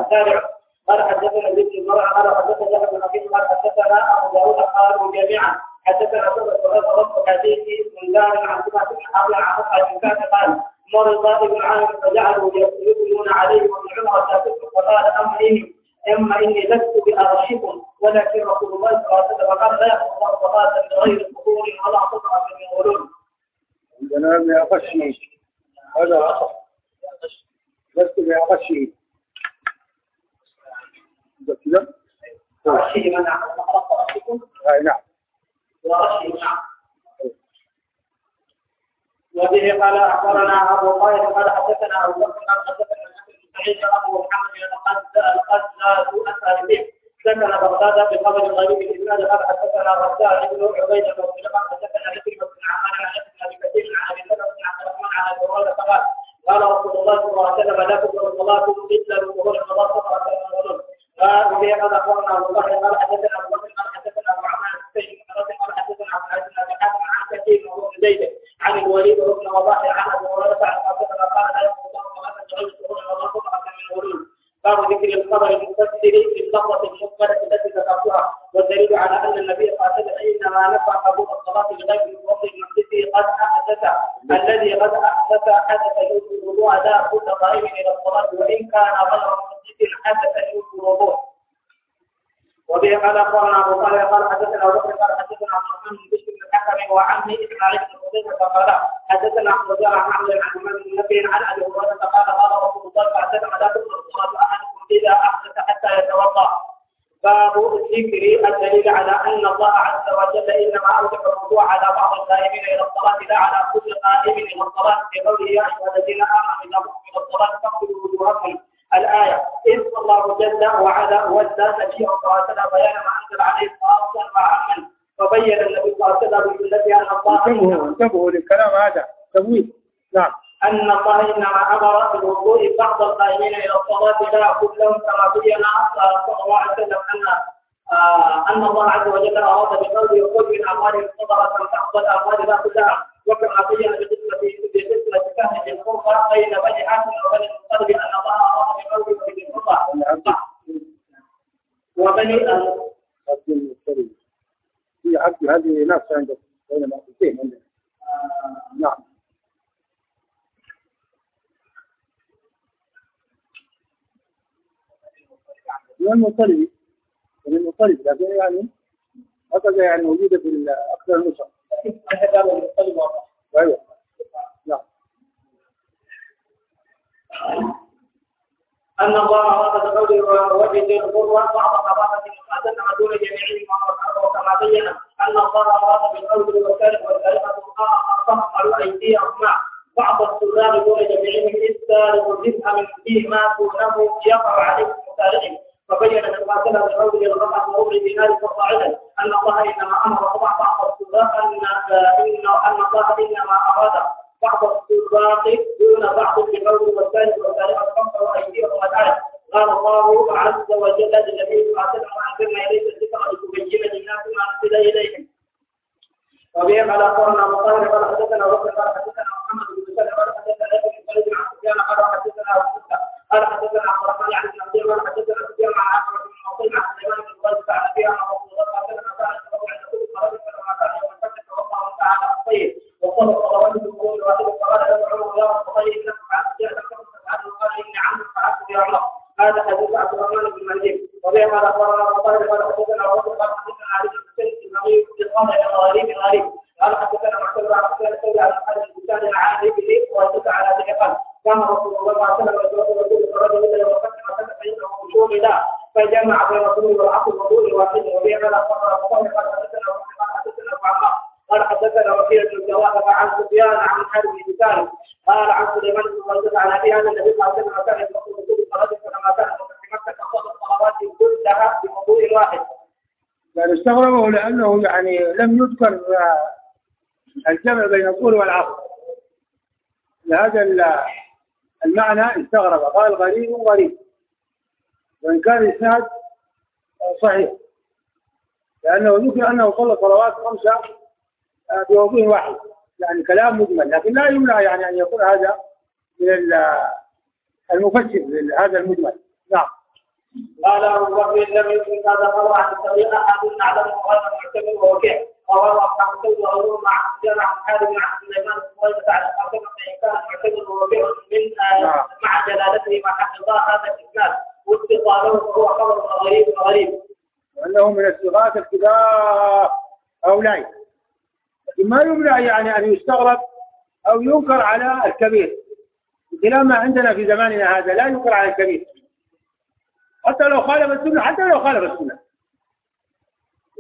S2: الشارع قال حدثنا ابن المرأة قال حدثنا ابن أبي قال حدثنا أبو داود قالوا جميعا حدثنا أبو بكر رب حديث من
S4: دار عن سمعة أبي عن قال مرض ابن عامر
S2: فجعل الجمع بين الطول والعرض لهذا المعنى استغرب. قال غريب غريب. وإن كان الإسناد صحيح. لأنه ذكر أنه صلى صلوات خمسة بوضوء واحد. يعني كلام مجمل. لكن لا يمنع يعني أن يكون هذا من المفسر لهذا المجمل. نعم.
S4: قال أبو بكر لم يكن هذا الخبر عن طريق احد
S2: على المغرب المعتمد ووكيع وهو اصحاب السوء وهو معه جلالته مع حفظ هذا الإسناد واتصاله فهو خبر غريب غريب
S1: وأنه من الصغات الكبار هؤلاء ما يمنع يعني أن يستغرب أو ينكر على الكبير. بخلاف ما عندنا في زماننا هذا لا ينكر على الكبير. حتى لو خالف السنة حتى لو خالف السنة.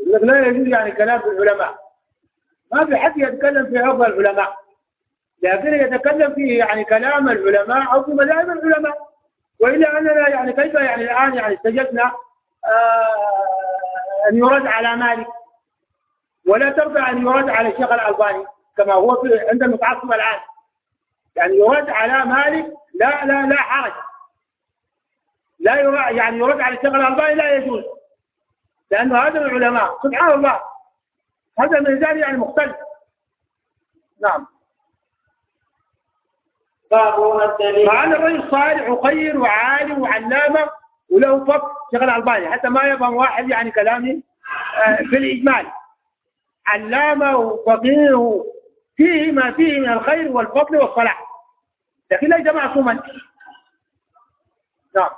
S1: لا يجوز يعني كلام العلماء. ما في حد يتكلم في عرض العلماء. لكن يتكلم فيه يعني كلام العلماء أو في مذاهب العلماء. وإلا أننا يعني كيف يعني الآن يعني استجدنا آه أن يرد على مالك. ولا ترضى أن يرد على الشيخ الألباني كما هو في عند المتعصب الآن. يعني يرد على مالك لا لا لا حرج. لا يرد يعني يرد على الشيخ الألباني لا يجوز. لأنه هذا العلماء سبحان الله. هذا الميزان يعني مختلف. نعم. مع أن الرجل صالح وخير وعالم وعلامة وله فضل شيخ الألباني حتى ما يفهم واحد يعني كلامي آه، في الإجمال. علامة وفقيه فيه ما فيه من الخير والفضل والصلاح. لكن ليس معصوما نعم.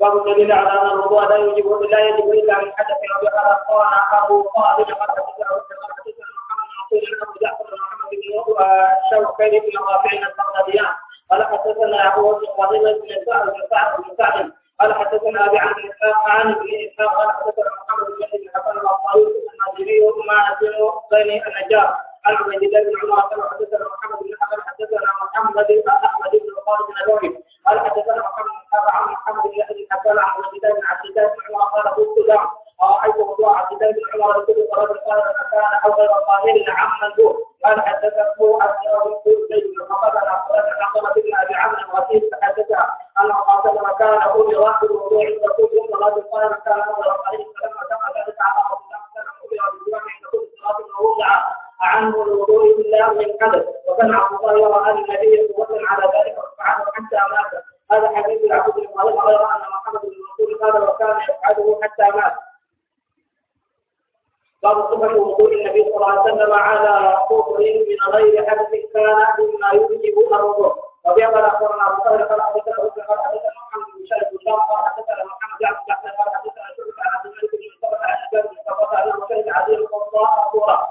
S2: باب الدليل على ان الوضوء لا يجب لا يجب إلا من حدث أو بقرا قال ابو قال قد حدثنا محمد بن ابو جعفر محمد بن الشوكاني بن رافع البغداديان. قال حدثنا أبو فاطمه بن سعد بن سعد بن سعد. قال حدثنا أبي عن إسحاق عن ابن إسحاق. قال حدثنا محمد بن بن حسن الانصاري الناجري ما بن بني النجار عن عبيد الله بن عمر. قال حدثنا محمد بن حسن. حدثنا محمد بن أحمد بن خالد بن قال حدثنا محمد بن عن محمد بن يحيى حدثنا عن عبد الله بن عبد الله بن عمر قال قلت له رايت وضوء عبد الله بن عمر يقول صلاه قال كان أو غير طاهر عما هو. قال حدثته عبد الله بن زيد بن فقد عن عقبه بن أبي عمرو وكيل فحدثها ان قاتل كان كل واحد وضوء عند كل صلاه قال كان أو غير طاهر فلما تم ذلك على رسول الله كان أمر بالجوع عند كل صلاة ووضع عنه الوضوء الا من حدث وكان عبد الله يرى ان النبي قوه على ذلك فعله حتى مات هذا حديث العبد بن طالب غير ان محمد بن مسعود قال وكان يفعله حتى مات باب صفة وضوء النبي صلى الله عليه وسلم على كفر من غير حدث كان مما يوجب الوضوء وبيقول اخبرنا ابو طاهر قال حدثنا ابو قال حدثنا محمد بن شهر بن شهر قال حدثنا محمد بن عبد الله قال حدثنا شعبة عن عبد الملك بن مصطفى عن ابي بن مصطفى انه شهد عزيز القضاء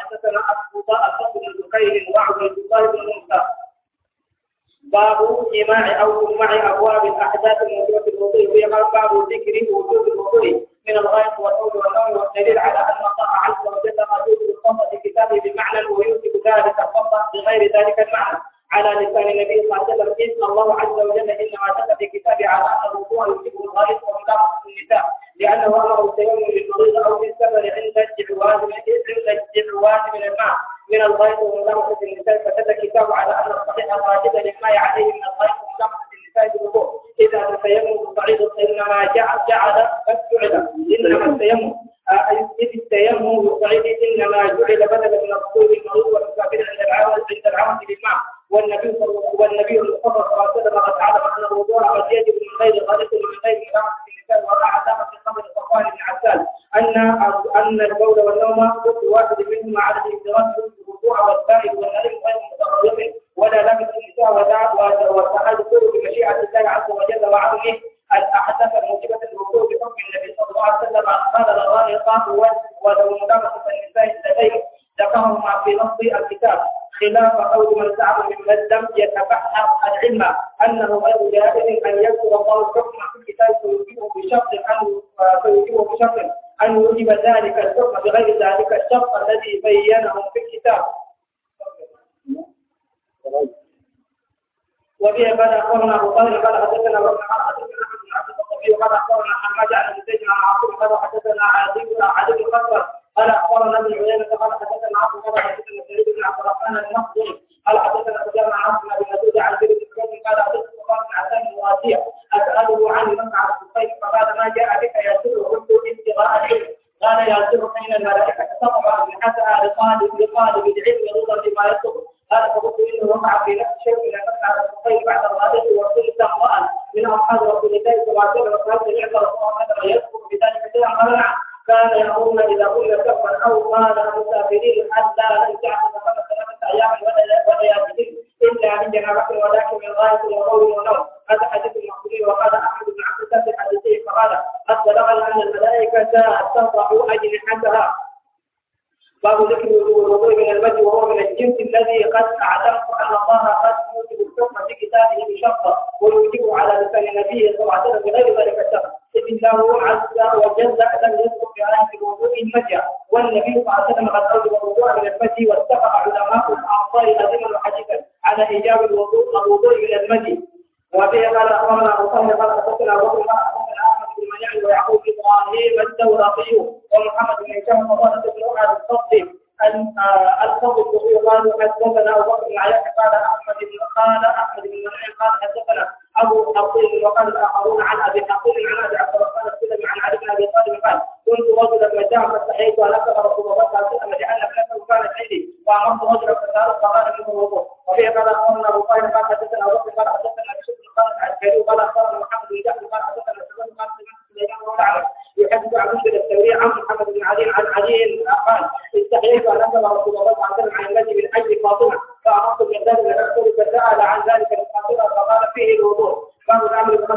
S2: حدثنا ابو طالب بن زكير وعبد الله بن موسى باب جماع أو جماع أبواب الأحداث الموجودة في الوضوء. وهي باب ذكر وجوب الوضوء من الغايه والقول والنوم والدليل على أن الله عز وجل موجود بالخطا في كتابه بمعنى ويوجب ذلك الخطا بغير ذلك المعنى. على لسان النبي صلى الله عليه وسلم إن الله عز وجل إنما دل في كتابه على أن الوضوء يوجب الغايه ومدافعه النساء لأنه أمر التيمم للمريض أو للسفر عند الجعواز من عند الجعواز من الماء من الغايه ومدافعه النساء فدل الكتاب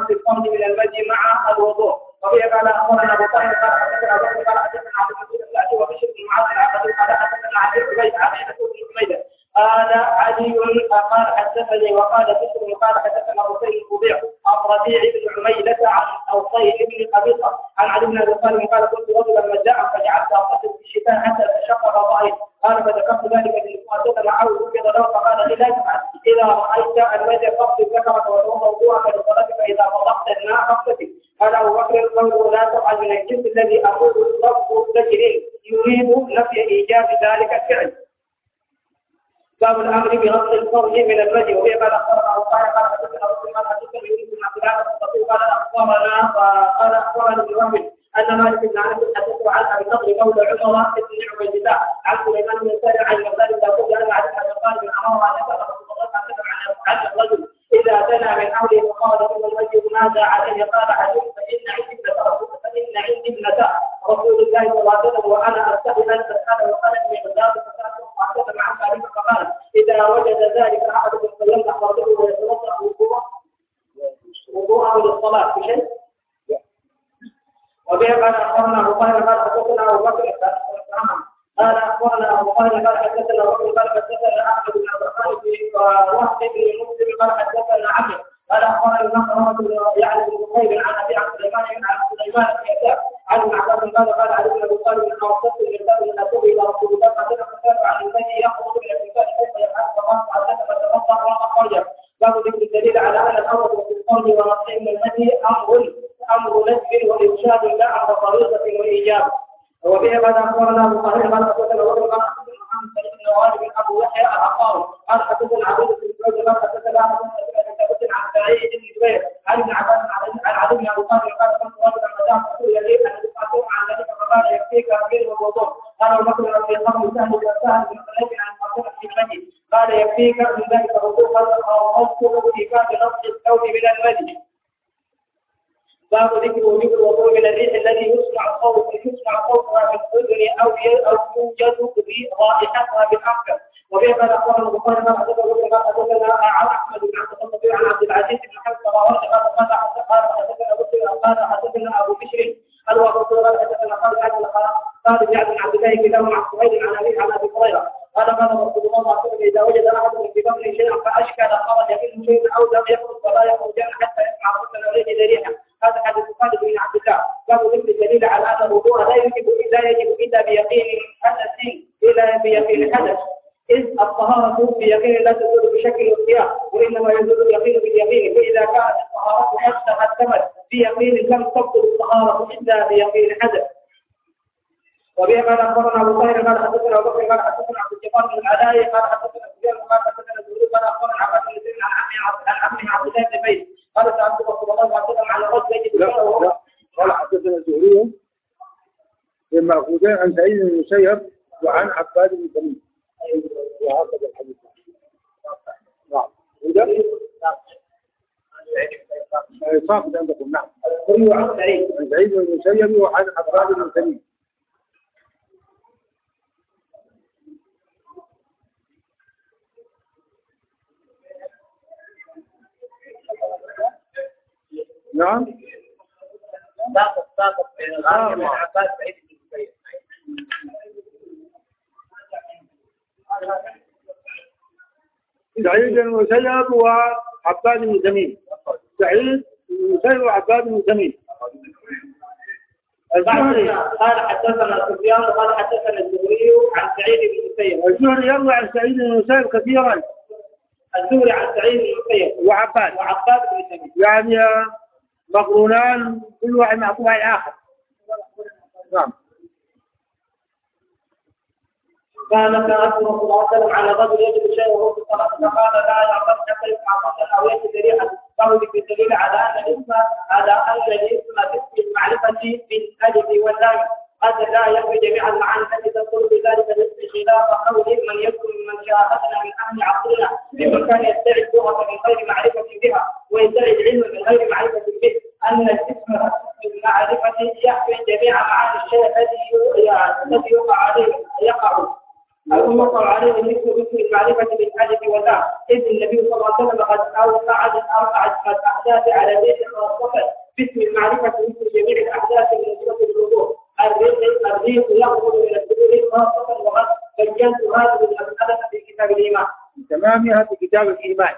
S2: في الصمت من المجيء مع الوضوء وهي قال اخونا ابو طاهر قال حدثنا ابو طاهر قال حدثنا عبد الحميد الاسلمي وبشر بن معاذ العقدي قال حدثنا عن ابن عبيد عن بن حميده قال علي قال حدثني وقال بشر قال حدثنا حسين بن ربيع عن ربيع مؤمن من الرجل وبه قال اخبرنا أبو طاهر قال حدثنا أبو بكر قال حدثنا عبد الجبار بن العلاء قال حدثنا سفيان قال حدثنا الزهري قال اخبرنا عبد زيد عن عمه عن عمه عبد الله بن زيد. قال سألت رسول الله صلى الله عليه وسلم على الرجل يجد
S3: لا قال حدثنا الزهري بمأخوذين عن سعيد بن المسيب وعن عباد بن تميم. وهكذا الحديث. نعم. صاحب عندكم نعم.
S2: عن سعيد
S3: بن المسيب وعن عباد بن تميم. نعم.
S1: ساقط ساقط بين بن عباس سعيد بن المسيب
S3: سعيد بن المسيب وعباد بن تميم. سعيد بن المسيب وعباد بن تميم. الزهري.
S2: قال حدثنا سفيان قال حدثنا الزهري عن سعيد بن المسيب.
S3: الزهري يروي عن سعيد بن المسيب كثيرا.
S2: الزهري عن سعيد بن المسيب.
S3: وعباد.
S2: وعباد بن تميم.
S3: يعني مقرونان كل واحد معطوف على الآخر نعم.
S2: قال سألت رسول الله صلى الله عليه وسلم على رجل يجد شيء وهو في الصلاة فقال لا يعقل حتى يسمع أو يجد ريحا فهو بالدليل على أن الاسم على أن الاسم باسم المعرفة بالألف واللام. قد لا يكفي جميع المعاني التي تدخل في ذلك الاسم خلاف قول من يكن من شاهدنا من أهل عصرنا ممن كان يدعي اللغة من غير معرفة بها ويدعي العلم من غير معرفة به. أن الاسم بالمعرفة يحوي جميع معاني الشيء الذي الذي يقع عليه يقع. أو يقع عليه مثل مثل المعرفة بالحدث والله. إذ النبي صلى الله عليه وسلم قد أوقع أوقع الأحداث على ذات خاصة. باسم المعرفة مثل جميع الأحداث من سورة الوضوء الريح يخرج من الدخول خاصة وقد بينت هذه المسألة في كتاب الإيمان.
S3: بتمامها في كتاب الإيمان.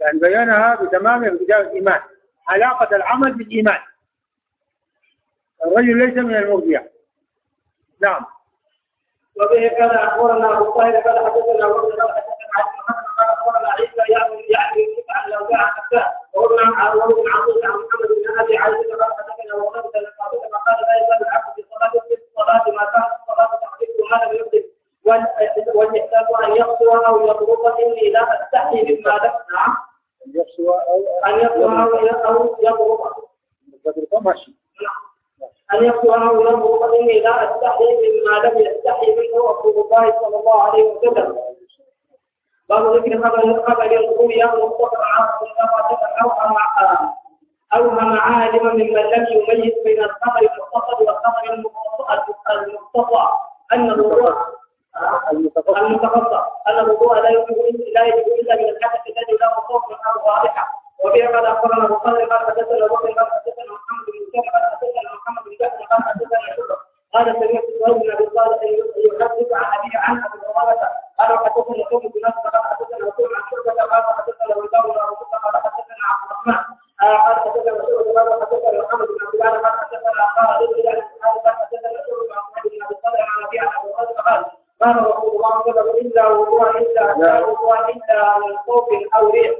S3: يعني بيانها بتمامها في كتاب الإيمان. علاقة العمل بالإيمان. الرجل ليس من المرجع نعم.
S2: وبه كان أخبرنا أبو طاهر قال حدثنا بكر قال حدثنا عن محمد قال أخبرنا عيسى يعني يعني عن عن نفسه وابن وابن عبد عن محمد بن ابي عائشه قال حدثنا وقد قال لا يزال العبد في الصلاه في الصلاه ما كانت الصلاه تحدث ما لم يحدث والاحساس أن يقسو أو يضرب إني لا أستحي مما نعم.
S3: يقسو أو
S2: أن يقسو أو يضرب
S3: يضرب ماشي.
S2: أن يقول أنه ينظر فإني لا أستحي مما لم يستحي منه رسول الله صلى الله عليه وسلم. باب ذكر خبر خبر الرؤيا مصطفى عاصم أوهم أوهم عالما ممن لم يميز بين الخبر المتصل والخبر المختصى أن الوضوء المتخصص أن الوضوء لا يجب لا يجب إلا من الحدث الذي لا وصوف أو واضحة وبه قال أخبرنا خالد قال حدثنا بكر قال حدثنا محمد بن سلمة قال حدثنا محمد بن جعفر قال حدثنا شعبة قال سمعت سهيل بن أبي صالح يحدث عن أبيه عن أبي هريرة قال حدثنا سوق بن إلا وضوء إلا من خوف أو ريح.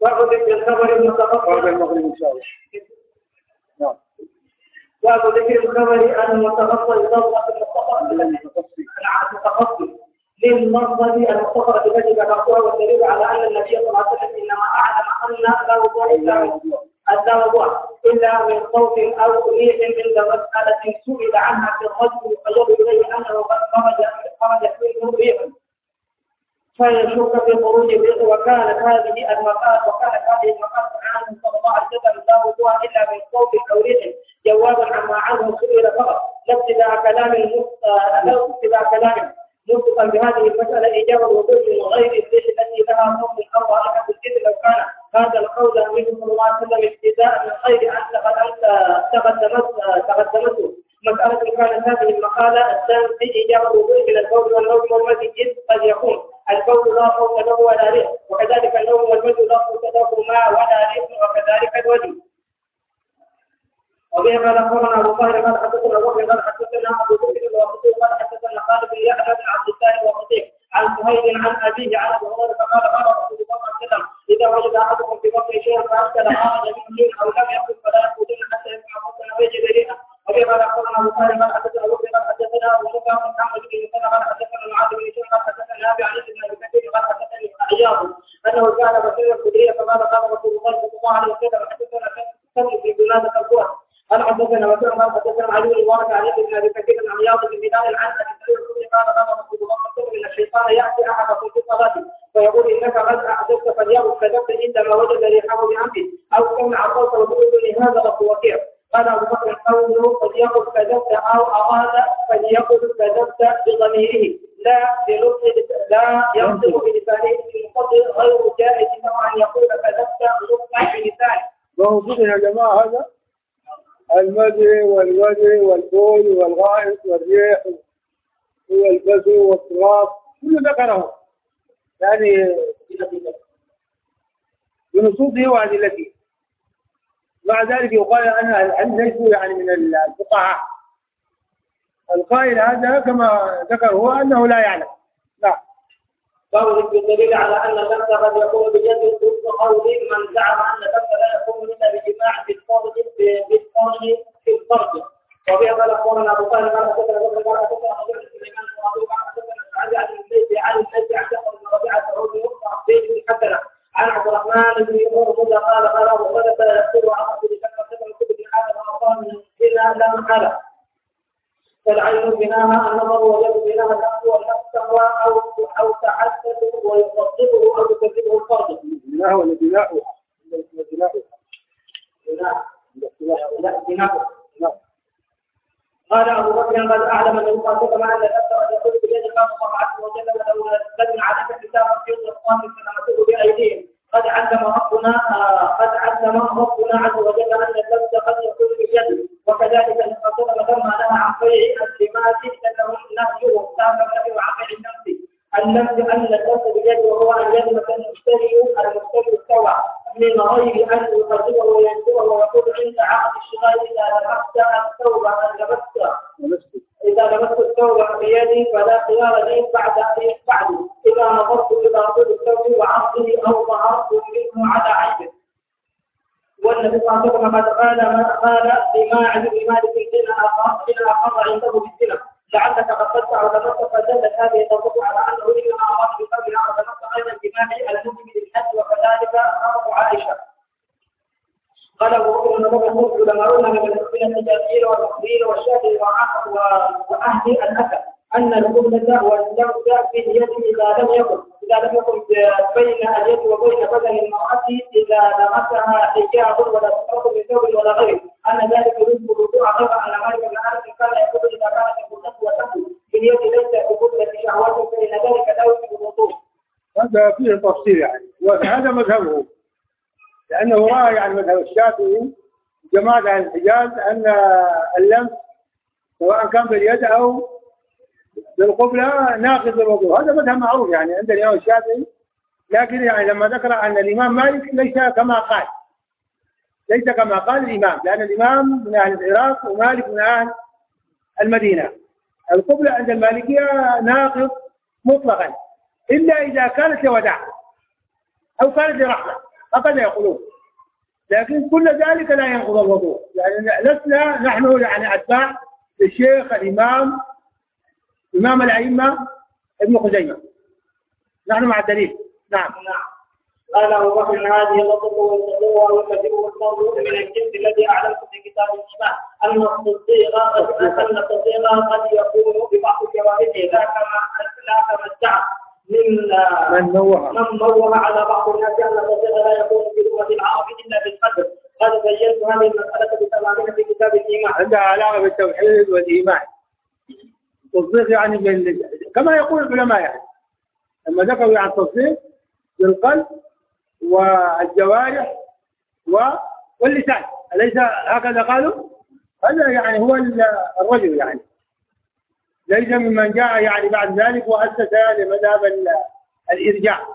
S2: باب ذكر الخبر المتفق
S3: بعد المغرب إن شاء الله. نعم.
S2: باب ذكر الخبر ان المتفصل ضربة المتفصل للمصدر المختصر بذلك مقطوع والدليل على أن النبي صلى الله عليه وسلم إنما أعلم أن لا وضوء إلا لا وضوء إلا من صوت أو ريح عند مسألة سئل عنها في الرجل يخيل إليه أنه قد خرج خرج منه ريح فيشك في خروج الريح وكانت هذه المقات وكانت هذه المقات عنه صلى الله عليه وسلم لا وضوء إلا من صوت أو ريح جوابا عما عنه سئل فقط. لا ابتداء كلام لا ابتداء كلام. مسبقا بهذه المسألة إجابة الوضوء من غير الريح التي لها صوت أو رائحة الجد لو كان هذا القول منه صلى الله عليه وسلم ابتداء من غير أن تقدمت تقدمته. مسألة كانت هذه المقالة الثانية في إجابة الوضوء من البول والنوم والمزي إذ قد يكون. البول لا صوت له ولا ريح وكذلك النوم والمزي لا صوت له ما ولا ريح وكذلك الوجه وبه قال اخبرنا أبو طاهر قال حدثنا ابو قال حدثنا ابو بكر الواسطي قال حدثنا خالد بن يحيى بن عبد الله الواسطي عن سهيل عن أبيه عن أبي هريرة قال قال رسول الله صلى الله عليه وسلم إذا وجد أحدكم في بطنه شيئا فاكل خرج منه أو لم ياكل فلا ياكلن حتى يسمع أو يجد ريحا وبه قال اخبرنا أبو طاهر قال حدثنا ابو قال حدثنا أبو بكر بن محمد بن مسلم قال حدثنا معاذ بن هشام قال حدثنا نافع عن ابن أبي كثير قال حدثني عياض أنه كان بشير الخدري فقال قال رسول الله صلى الله عليه وسلم حدثنا في بلاد القوى قال حدثنا وكان قال حدثنا علي بن مبارك عن ابن أبي كثير عن عياض بن بلال عن أبي سعيد قال قال رسول الله صلى الله عليه وسلم إن الشيطان يأتي أحدكم في صلاته فيقول إنك قد احدثت فليقل كذبت عندما وجد ريحه بعمده أو سمع صوت ويقول هذا رب وكيع. قال أبو بكر قوله فليقل كذبت أو أراد فليقل كذبت بضميره. لا بلطف لا ينطق بلسانه المفضل غير جائز أن يقول كذبت لطفا بلسانه.
S1: موجود يا جماعة هذا؟ المدي والودي والبول والغائط والريح والبزو والتراب كله ذكره يعني بنصوصه وأدلته مع ذلك يقال أن العلم ليسوا يعني من الفقهاء. القائل هذا كما ذكر هو أنه لا يعلم.
S2: قول بالدليل على ان اللمس قد يكون بجد قول من زعم ان اللمس لا يكون الا بجماع بالفرد بالفرد في الفرد وبها قال اخبرنا ابو طالب قال حدثنا بكر قال حدثنا ابو سليمان وابو قال حدثنا سعد عن البيت عن البيت عن بن ربيعه عود بيت حسنه عن عبد الرحمن بن هرمز قال قال ابو هريره يقول عبد بن كثر كتب ابن آدم وقال الا لا محاله فالعين بناها النظر واليد بناها النفس والنفس أو أو تعدد ويفضله أو يكذبه الفرد.
S1: بناء ولا بناء؟ بناء
S2: لا بناء قال أبو بكر قد أعلم ان يقاتل مع أن النفس قد يقول بيد الله عز وجل ولو نزلنا عليك كتابا في القرآن فنعمته بأيديهم قد علم ربنا قد علم ربنا عز وجل أن النفس قد يكون باليد وكذلك المقصود لما نهى عن بيع السمات لأنه نهيه كان نهي عن بيع النفس النفس أن النفس باليد وهو أن يلمس المشتري المشتري الثوى من غير أن يقدمه وينزله ويقول عند عقد الشراء إذا لمست الثوب أن لمست. إذا لمست الثوب بيدي فلا خيار لي بعد بعد إذا نظرت إلى طول الثوب وعرضه أو ظهرت منه على عيبه والنبي صلى الله عليه وسلم قد قال ما قال بما عن ابن مالك حين اقر عنده بالسنه لعلك قد تدفع ولمست فدلت هذه التوبه على انه انما اراد بقولها ولمست غير الجماع المسلم للحج وكذلك أمر عائشة. قال أبو بكر بن عمر علماؤنا من المسلمين الجاهلين والمخبرين والشافعي وأهل الاثر أن القبلة واللمس في اليد إذا لم يكن إذا لم يكن بين اليد وبين بدن المرأة إذا لمسها حجاب ولا تفرق بثوب ولا غيره. أن ذلك يجب الوضوء غير ان مالك بن انس كان يقول إذا كانت القبلة وتكن في اليد ليس بقبلة شهوات فإن ذلك لا يجب الوضوء.
S1: هذا فيه تفصيل يعني. وهذا مذهبه. لأنه رأى يعني مذهب الشافعي جماعة أهل الحجاز أن اللمس سواء كان باليد أو بالقبلة ناقض للوضوء هذا مذهب معروف يعني عند الإمام الشافعي. لكن يعني لما ذكر أن الإمام مالك ليس كما قال. ليس كما قال الإمام. لأن الإمام من أهل العراق ومالك من أهل المدينة. القبلة عند المالكية ناقض مطلقا. إلا إذا كانت لوداع أو كانت لرحمة. هكذا يقولون. لكن كل ذلك لا ينقض الوضوء. يعني لسنا نحن يعني أتباع للشيخ الإمام إمام الأئمة ابن خزيمة. نحن مع الدليل. نعم.
S2: قال أبو بكر هذه اللطف والنبوه وكذبه القول من الجنس الذي اعلمت في كتاب الإيمان أن التصديق أن التصديق قد يكون ببعض جوارحه لا كما لا كما ادعى من
S1: من نوه.
S2: من نوه على بعض الناس أن التصديق لا يكون في لغه العرب إلا بالقدر. قد بينت هذه المسألة بتمامها في كتاب الإيمان.
S1: عندها علاقة بالتوحيد والإيمان. التصديق يعني بال... كما يقول العلماء يعني. لما ذكروا يعني التصديق بالقلب والجوارح و... واللسان. أليس هكذا قالوا؟ هذا يعني هو الرجل يعني. ليس ممن جاء يعني بعد ذلك وأسس لمذهب الإرجاع.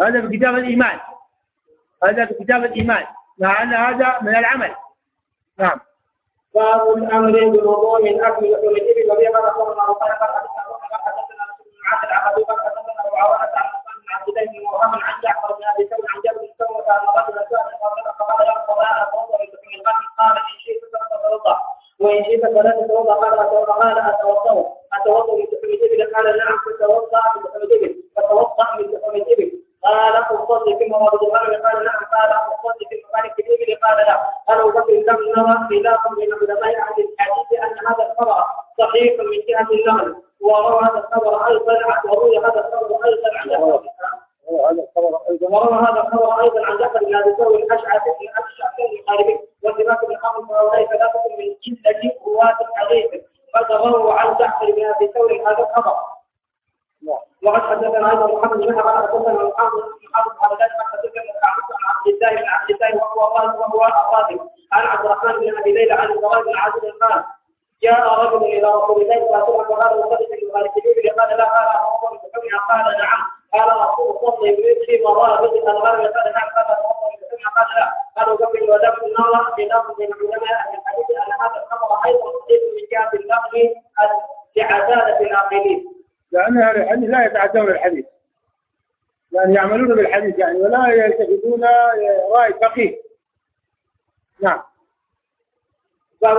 S1: هذا في كتاب الإيمان. هذا في كتاب الإيمان. مع أن هذا من العمل. نعم.
S2: باب الامر بالوضوء من اكل لحوم الابل وبه قال اخبرنا وقال قال حدثنا عن ابي بكر حدثنا ابو عوانه عن عبد الله بن مرهم عن جعفر بن ابي ثور عن جابر بن ثور ان رجلا سال فقال يا رسول الله اتوضا من الغنم قال ان شئت فتوضا وان شئت فلا تتوضا قال قال اتوضا اتوضا من لحوم الابل قال نعم فتوضا من لحوم الابل فتوضا من لحوم الابل قال اصلي في مرابض الغنم قال نعم قال اصلي في مبارك الابل قال لا قال ابو بكر لم نرى خلافا بين علماء أهل الحديث ان هذا الخبر صحيح من جهه النقل وروى هذا الخبر أيضا وروي هذا الخبر أيضا عن
S1: هذا الخبر أيضا
S2: وروى هذا الخبر أيضا عن جعفر بن ابي ثور الاشعث بن اشعث المحاربي وسماك بن حرب وهؤلاء ثلاثة من جله رواه الحديث فرووا عن جعفر بن ابي ثور هذا الخبر وقد حدثنا أيضا محمد بن قال حدثنا محمد بن حافظ على ذلك حدثنا عن عبد الله بن عبد الله وهو قال وهو الرازي عن عبد الرحمن بن ابي ليلى عن الزواج بن عازب قال جاء رجل إلى رسول الله صلى الله عليه وسلم وقال وصلت في مبارك قال لا قال اعوذ بحكمها قال نعم قال رسول صلي في مرابط الغرب قال نعم قال اعوذ بحكمها قال لا قالوا بكر ودم النار خلاف بين علماء أهل الحديث ان هذا الخبر أيضا صحيح من جهه اللفظ لعداله العاقلين
S1: لأن أهل الحديث لا يتعدون الحديث. يعني يعملون بالحديث يعني ولا يلتفتون رأي فقيه. نعم.
S2: قال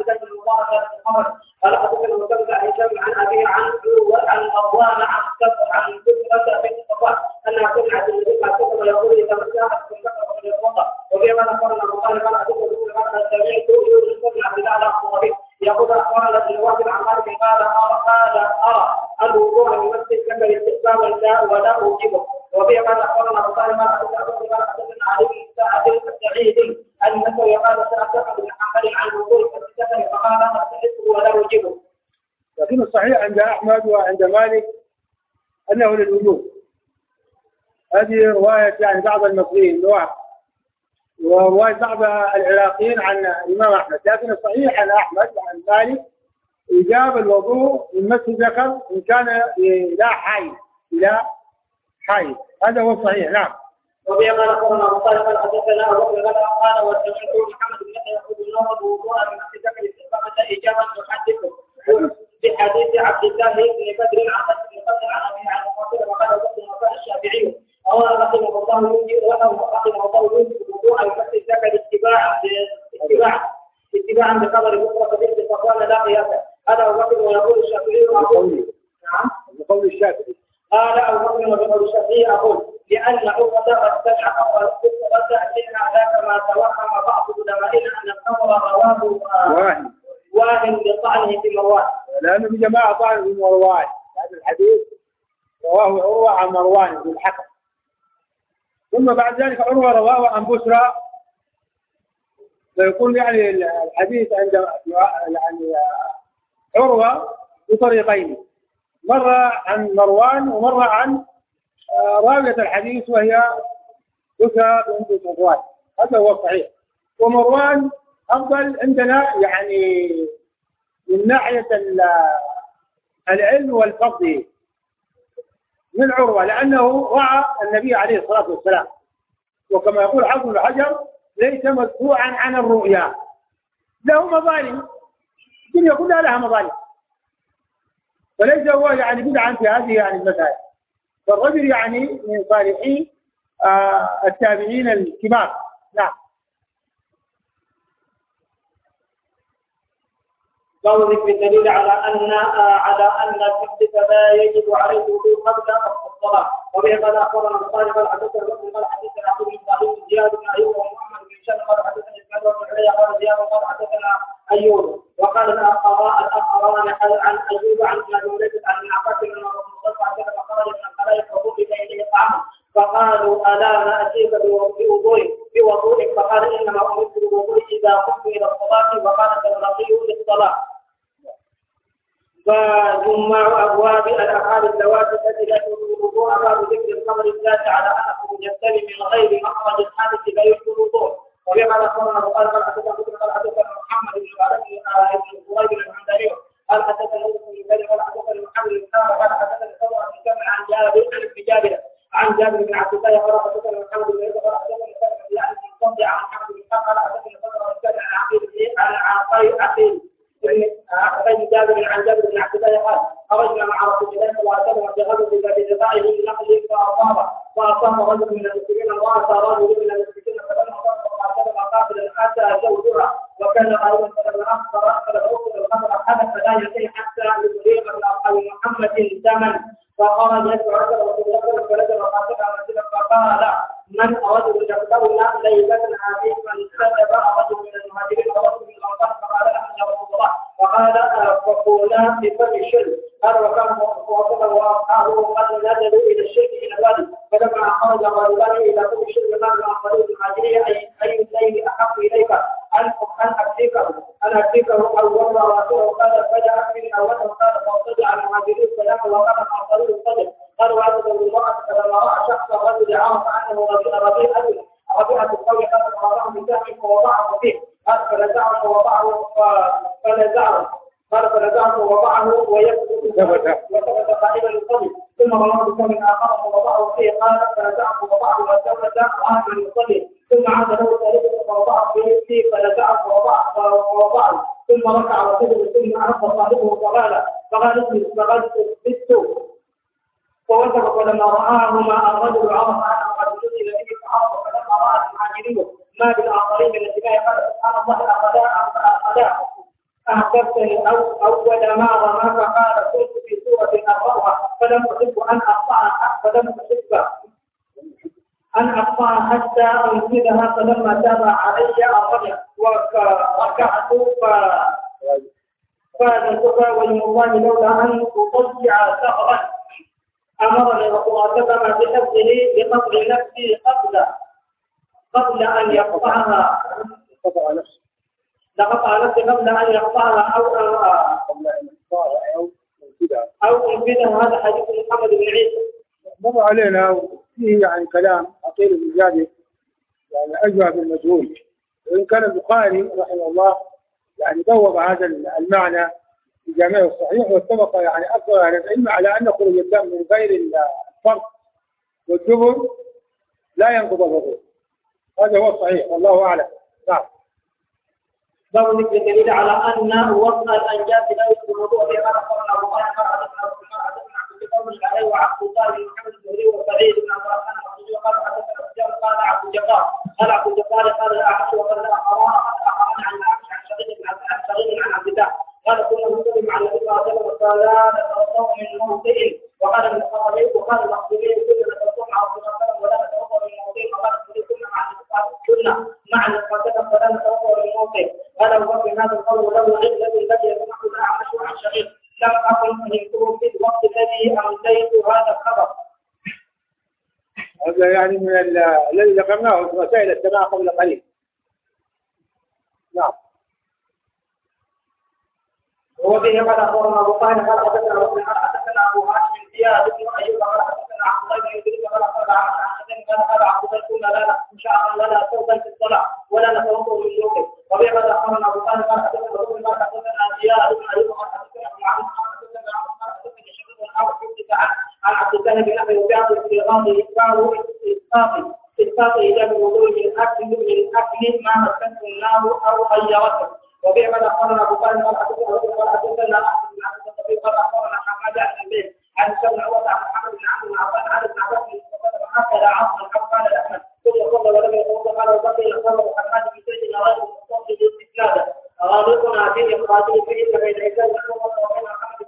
S2: الله بن مبارك بن عمر قال حدثنا مسلم عن هشام عن أبي عن عن مروان عن عن كثرة بنت صفوان انها سمعت النبي صلى الله عليه وسلم يقول إذا مساحت بن عبد الله اخبرنا ابن الواحد عن مالك قال ارى قال ارى الوضوء من مسجد كبر استحبابا لا ولا اوجبه وفي قال اخبرنا وقال ما حدثنا علي بن سعد السعيدي انه يقال سالت بن حنبل عن الوضوء فاستكبر فقال استحبه ولا اوجبه
S1: لكن الصحيح عند أحمد وعند مالك أنه للوجوب هذه رواية يعني بعض المصريين نوع ورواية بعض العراقيين عن الإمام أحمد. لكن الصحيح عن أحمد وعن مالك إجاب الوضوء من مس الذكر إن كان إلى حي إلى حي. هذا هو الصحيح نعم.
S2: وفي قال اخبرنا مصالح قال حدثنا أبو بكر قال وسمعت محمد بن يحيى يقول النوم الوضوء من مسجد الاستقامه إجابة يحدثه. بحديث عبد الله بن بدر عن بن بدر عن أبي عن وقال وقال وقال الشافعي. رحمه الله رحمه الله الوضوء اتباعا اتباعا اتباعا بخبر بكرة بنت صفوان لا قياس. هذا ابو بكر ويقول الشافعي نعم.
S1: بقول الشافعي.
S2: قال ابو بكر الشافعي قد سمع ورد عليها ذاك ما توهم بعض علمائنا أن الخبر رواه
S1: واهي
S2: واهن لطعنه في مروان.
S1: لأنه جماعة طعن في مروان. هذا الحديث رواه عروة عن مروان بن الحكم. ثم بعد ذلك عروة رواه عن بشرى. فيكون يعني الحديث عند يعني عروة بطريقين. مرة عن مروان ومرة عن راوية الحديث وهي بشرى بنت صفوان. هذا هو الصحيح. ومروان أفضل عندنا يعني من ناحية العلم والفضل. من عروة لأنه رأى النبي عليه الصلاة والسلام. وكما يقول حافظ بن حجر ليس مدفوعا عن الرؤيا. له مظالم. الدنيا كلها لها مظالم. وليس هو يعني بدعا في هذه يعني المسائل. فالرجل يعني من صالحي آه التابعين الكبار. نعم.
S2: باب ذكر الدليل على ان على أن المحدث لا يجب عليه الوضوء قبل الصلاة. وبه قال أخبرنا مصالح قال حدثنا مسلم قال حدثنا إبراهيم بن زياد بن أيوب ومحمد بن هشام قال حدثنا اسماعيل بن علي قال زياد قال حدثنا أيوب. وقال الاخران الاخران عن أيوب عن مليكه عن عباس ان الرسول صلى الله عليه وسلم خرج من الخلائق وضوء اليه طعام فقالوا ألا نأتيك بوضوء بوضوء فقال إنما أمرت بالوضوء إذا قمت إلى الصلاة. وقال الرقي للصلاة. فجمع أبواب الأفعال اللواتي التي لا تجوز الوضوء باب ذكر الخبر الذات على أنه يستلم من غير مخرج الحادث لا يجوز الوضوء وبما ذكرنا وقال قال حدثنا قال حدثنا محمد بن بارك بن قريب الحمداني قال حدثنا ابن بن قال حدثنا محمد بن قال حدثنا ثور بن عن جابر بن جابر عن جابر بن عبد الله قال حدثنا محمد بن قال حدثنا عبد الله عن محمد بن قال حدثنا ثور بن عن عقيل عن عقيل عقيل بن جابر عن جابر بن عبد الله قال خرجنا مع رسول الله صلى الله عليه وسلم في غزوه ذات جزائه بنقل فاصاب فاصاب رجل من المسلمين واتى رجل من المسلمين فلما قاتل قاتلا أتى جوزها وكان غالبا فلما اخبر أخبر رسول الخمر حدث ذلك حتى يطلق من أصحاب محمد ثمن فخرج يدعو قاتل مسجدا
S3: علينا فيه يعني كلام عقيل بن جابر يعني أجوى بالمجهول وإن كان البخاري رحمه الله يعني بوب هذا المعنى في جامعه الصحيح واتفق يعني أكثر أهل العلم على أن خروج الدم من غير الفرق والدبر لا ينقض الوضوء. هذا هو الصحيح والله أعلم. نعم.
S2: باب ذكر الدليل على أن وصل الأنجاز لا يدخل الوضوء في الله بن محمد الزهري وسعيد بن عبد الرحمن قال حدثنا قال عبد الجبار قال قال الأعمش وقال عن الأعمش عن شقيق عن قال كنا عليه وسلم قال لا نتوضأ من موضع الذي
S3: ذكرناه في مسائل السماع قبل قليل. نعم.
S2: وبه قال أخبرنا أبو طاهر قال حدثنا أبو حدثنا أبو هاشم زياد بن أيوب قال حدثنا عبد الله بن يزيد قال قال عن قال قال عبد الله كنا لا ان شاء اكل ما مسته النار أو غيرته وبه قد اخبرنا ابو احمد بن عبد الطبيب قال اخبرنا حماد بن البيت عن عروه عن محمد بن عبد بن عباس عن ابن عباس قال يتوضا قال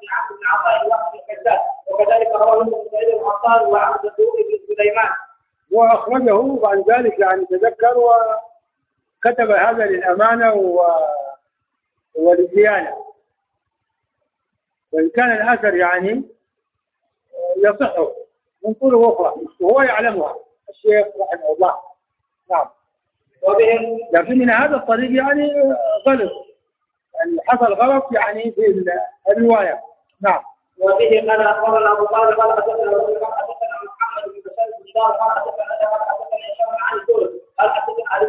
S2: فيه عبد بن عطاء وقت الكذاب وكذلك رواه ابن سعيد الانصار وعبد الدور بن سليمان
S3: واخرجه بعد ذلك يعني تذكر وكتب هذا للأمانة و وللديانة. وإن كان الأثر يعني يصح من طرق أخرى وهو يعلمها الشيخ رحمه الله. نعم. لكن من هذا الطريق يعني غلط. يعني حصل غلط يعني في الرواية.
S1: نعم.
S2: وفيه قال اخبرنا أبو طالب قال حدثنا محمد بن بشار بن قال حدثنا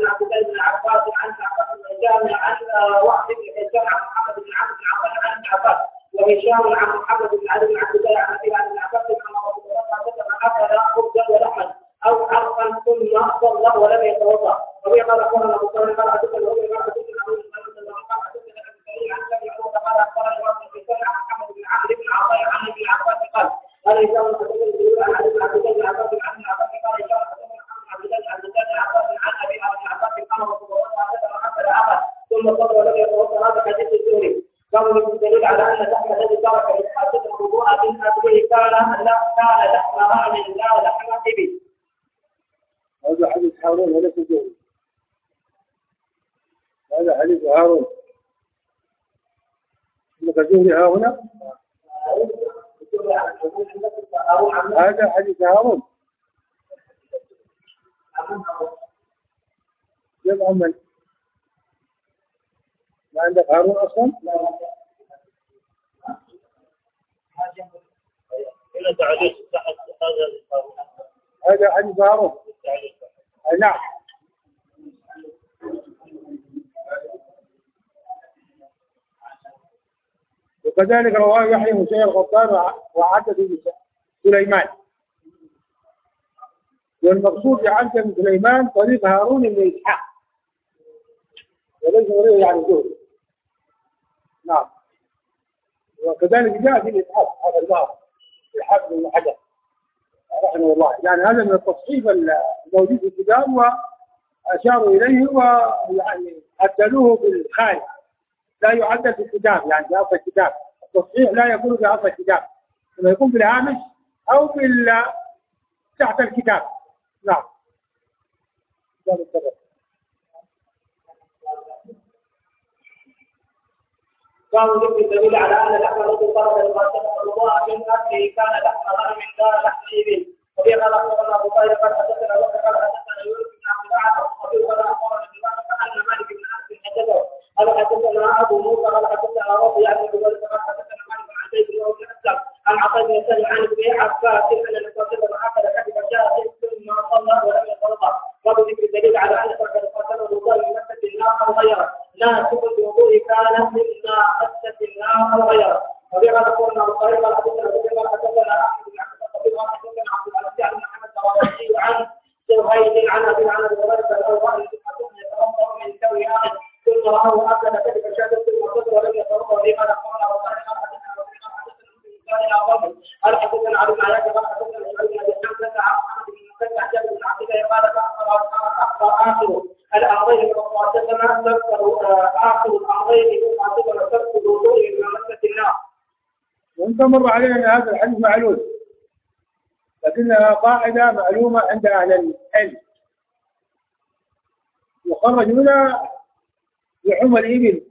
S2: بن عبد الله بن عباس عن عباس بن هشام عن وحد بن هشام عن محمد بن عبد عباس عن عباس وهشام عن محمد بن علي بن عبد الله عن أبي الزهري
S1: ها هنا؟ هذا حديث هارون كيف عمل ما عندك هارون
S5: أصلا؟ هذا
S1: حديث هارون
S5: التعليق
S1: أي نعم وكذلك رواه يحيى بن سعيد وعدد سليمان. والمقصود بعدد بن سليمان طريق هارون بن إسحاق. وليس طريق يعني زهري. نعم. وكذلك جاء في الإسحاق هذا الباب. في حفظ بن حجر. رحمه الله. يعني هذا من التصحيف الموجود في الكتاب وأشاروا إليه ويعني عدلوه بالخارج. لا يعدل في الكتاب يعني في الكتاب. التصحيح لا يكون في اصل الكتاب إنما يكون في الهامش أو في ال- تحت الكتاب. نعم.
S2: قالوا ذكر الدليل على أن لحم الرجل فرد الغاشم الوضوء من أكله كان لحم غنم كان لحم إبل. وفي قال أخبرنا أبو طالب قال حدثنا وقت قال حدثنا يونس بن عبد وفي قال أخبرنا ابن أن مالك بن أنس حدثه. قال حدثنا ابو موسى قال حدثنا رضي عن ابي هريره قال حدثنا مالك بن عبيد بن بن اسلم عن عطاء بن سلم عن ابن عباس ان النبي صلى الله عليه وسلم اكل شاة ثم صلى ولم يتوضا باب ذكر الدليل على ان ترك القتل الوضوء من مسجد النار أو غيره لا سب الوضوء كان مما مسجد النار أو غيره وفي قال قولنا الطريق قال حدثنا ابو بكر حدثنا احمد بن عبد قال حدثنا عبد العزيز عن محمد الراشدي عن سهيل عن ابي عن ابي هريره قال حدثنا يتوضا من كوي اخر ثم ولم قال حدثنا بكر حدثنا حدثنا حدثنا عن قال آخر
S1: وانت مر علينا هذا الحديث معلول. لكنها قاعدة معلومة عند أهل العلم. يخرج هنا لحوم الابل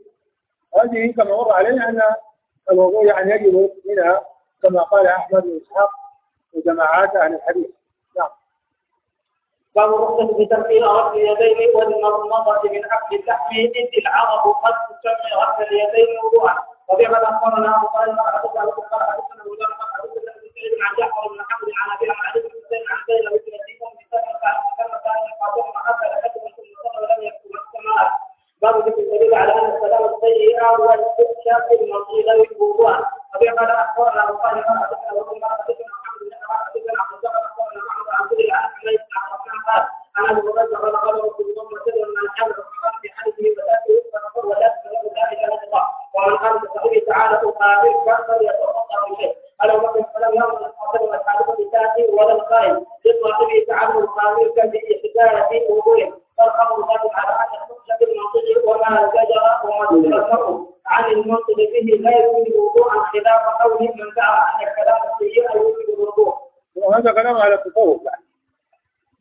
S1: هذه كما مر علينا ان الوضوء يعني يجب منها كما قال احمد بن اسحاق وجماعات أهل الحديث نعم
S2: باب الرخصة ترك غسل اليدين والمضمضة من أكل اللحم إذ العرب قد تسمي غسل اليدين وضوءا قد أخبرنا أبو طالب قال حدثنا أبو قال حدثنا أبو جعفر قال حدثنا ابن سعيد عن جعفر بن حمد عن أبي عن علي بن حسين عن زينب بن يزيد سلمة عن سلمة عن فاطمة أكل ثم صلى ولم يكن السماء باب ذكر الدليل على أن السلام السيئة والاستشاف المطيل وضوءا وفي قد أخبرنا أبو طالب قال حدثنا أبو قال حدثنا محمد بن عمر حدثنا عبد الله أخبرنا معه عن كل عن حميد عن رحمن قال عن ابي هريره قال قال رسول الله صلى الله عليه وسلم من حمل القران في حديثه وذاته فنقول ولا لا اله الا الله ومن قال بصحيح تعالى اخابرك فليتوقع بشيء قال ومن فلم يرد والحادثه بذاته ولا القائل لصاحبه تعالى اخابرك بإحداث وضوء فالخمر ثابت على أن الحكم بالمنطق وما زجر وما زجر المرء عن المنطق به لا يوجد وضوءا خلاف قول من زعم أن الكلام السيء يوجد الوضوء.
S1: وهذا كلام على التصوف يعني.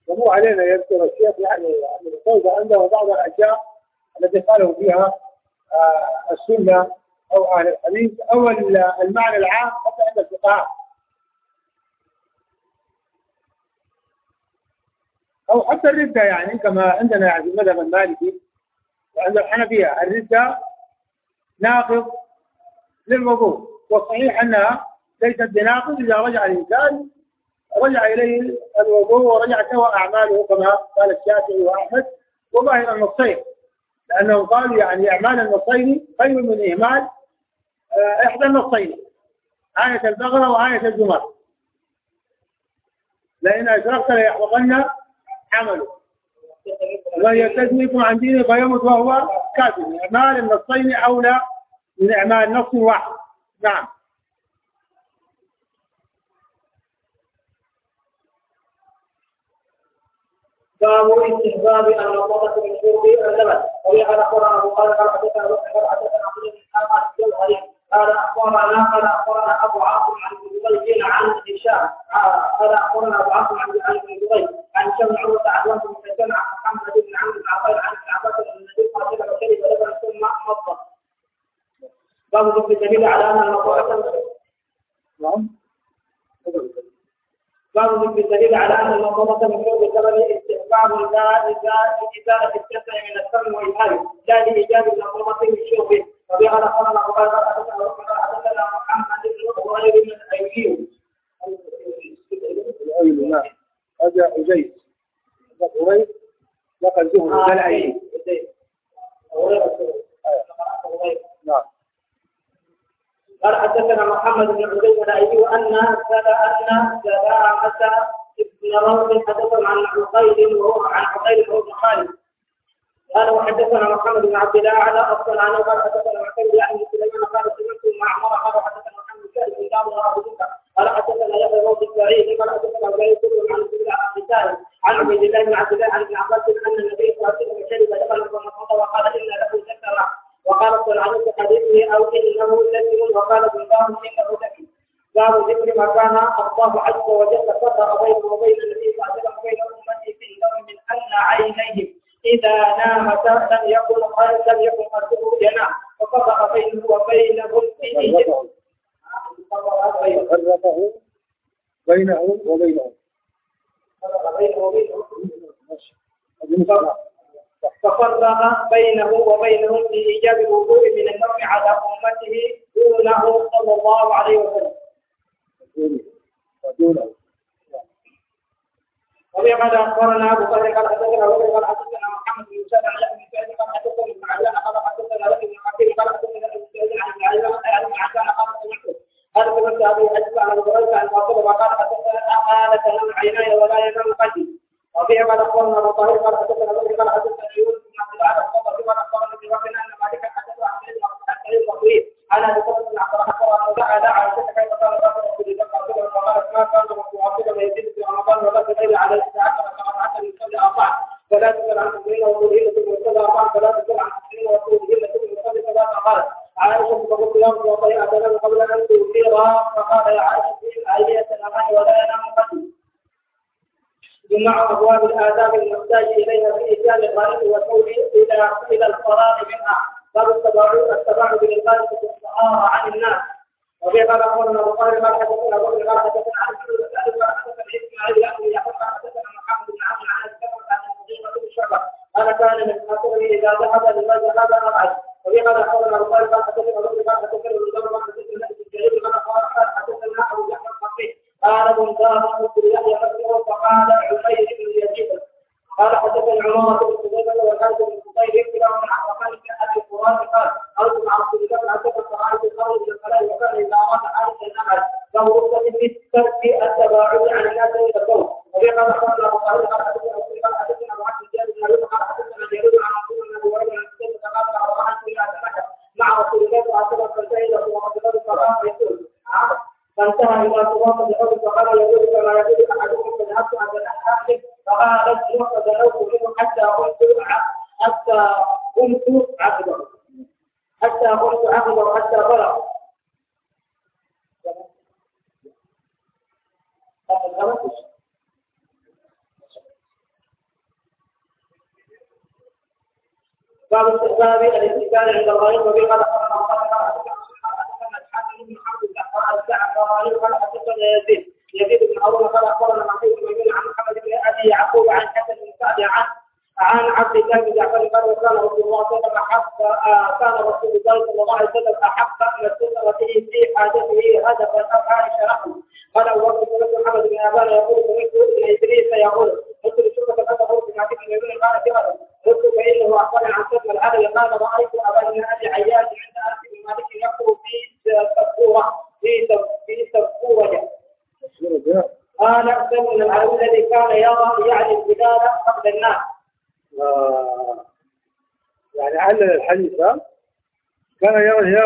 S1: ومو علينا يذكر الشيخ يعني التصوف عنده بعض الأشياء التي قالوا فيها آه السنة. أو أهل الحديث أو المعنى العام حتى عند الفقهاء. أو حتى الردة يعني كما عندنا يعني في المذهب المالكي وعند الحنفية الردة ناقض للوضوء والصحيح أنها ليست بناقض إذا رجع الإنسان رجع إليه الوضوء ورجعت له أعماله كما قال الشافعي وأحمد وظاهر النصين لأنهم قالوا يعني أعمال النصين خير من إهمال إحدى النصين آية البقرة وآية الزمر. لئن أشركت ليحبطن عمله يرتد عن دينه فيمت وهو كافر. أعمال النصين أولى من أعمال نص واحد. نعم.
S2: باب استحباب المضمضة من شرب اللبن وبهذا قرأ أبو قال قال حدثنا أبو قال حدثنا عبد بن حامد الجوهري قال أخبرنا قال أخبرنا أبو عاصم عن زبيد عن هشام. قال أخبرنا أبو عاصم عن عن بن زبيد عن بن عروة عن وهب بن عن محمد بن عمرو بن عقيل عن ابن عباس أن النبي قال لك شرب لبن ثم مضى باب ذكر الدليل على أن المضمضة
S1: نعم.
S2: باب ذكر الدليل على أن شرب الثمن استحباب لا ازاله الجسد من الثمن واجهاله لا لايجاب المضمضه من شربه وبهذا قال ابو بكر حدثنا محمد بن غير من الايوبي
S1: الأيل نعم هذا هذا قريب لقد زهر ذا الأيل نعم.
S2: قال حدثنا محمد بن عبيد الايوبي أن أن سلامه ابن روح حدثنا عن عقيل وهو عن عقيل وهو ابن خالد. قال وحدثنا محمد بن عبد الله على أفضل عنه قال حدثنا عقيل يعني سليمان قال سمعت مع عمر قال حدثنا محمد بن داود ابو بكر قال حدثنا يحيى بن السعيد قال حدثنا زيد بن عن عن عن عبيد الله بن عبد الله عن ابن عباس أن النبي صلى الله عليه وسلم شرب دخل وقال إن له ذكر وقال في حديثه أو إنه لزم وقال باز انه لزم باب ذكر ما كان الله عز وجل فرق بينه وبين النبي صلى الله عليه وسلم بين امته في النوم من أن عينيه إذا نامتا لم يكن لم يكن قلبه ينام وفرق بينه وبينهم في
S1: فرقه بينه وبينه.
S2: فرق بينه وبينهم ففرق بينه وبينهم في ايجاب الوضوء من النوم على امته دونه صلى الله عليه وسلم.
S1: ودونه
S2: وبما اخبرنا ابو بكر قال حدثنا ابو قال حدثنا محمد بن مسلم عن ابن سعيد قال حدثنا ابن عجلان قال حدثنا ابن حكيم قال حدثنا ابن سعيد عن ابن عجلان عن عجلان قال سمعت قال سمعت ابي حدث عن ابو هريره عن وقال حدثنا امانه تنام عيناي ولا ينام قلبي وفيها قال اخبرنا ابو طاهر قال حدثنا ابو قال حدثنا يونس بن عبد الله عن الصبر قال اخبرنا ابن وهب ان مالكا حدث عن سعيد عن سعيد المصري عن ابي بكر بن عبد الرحمن انه دعا دعا عائشه كيف كان الرجل في ايجاد الغريب والقول إلى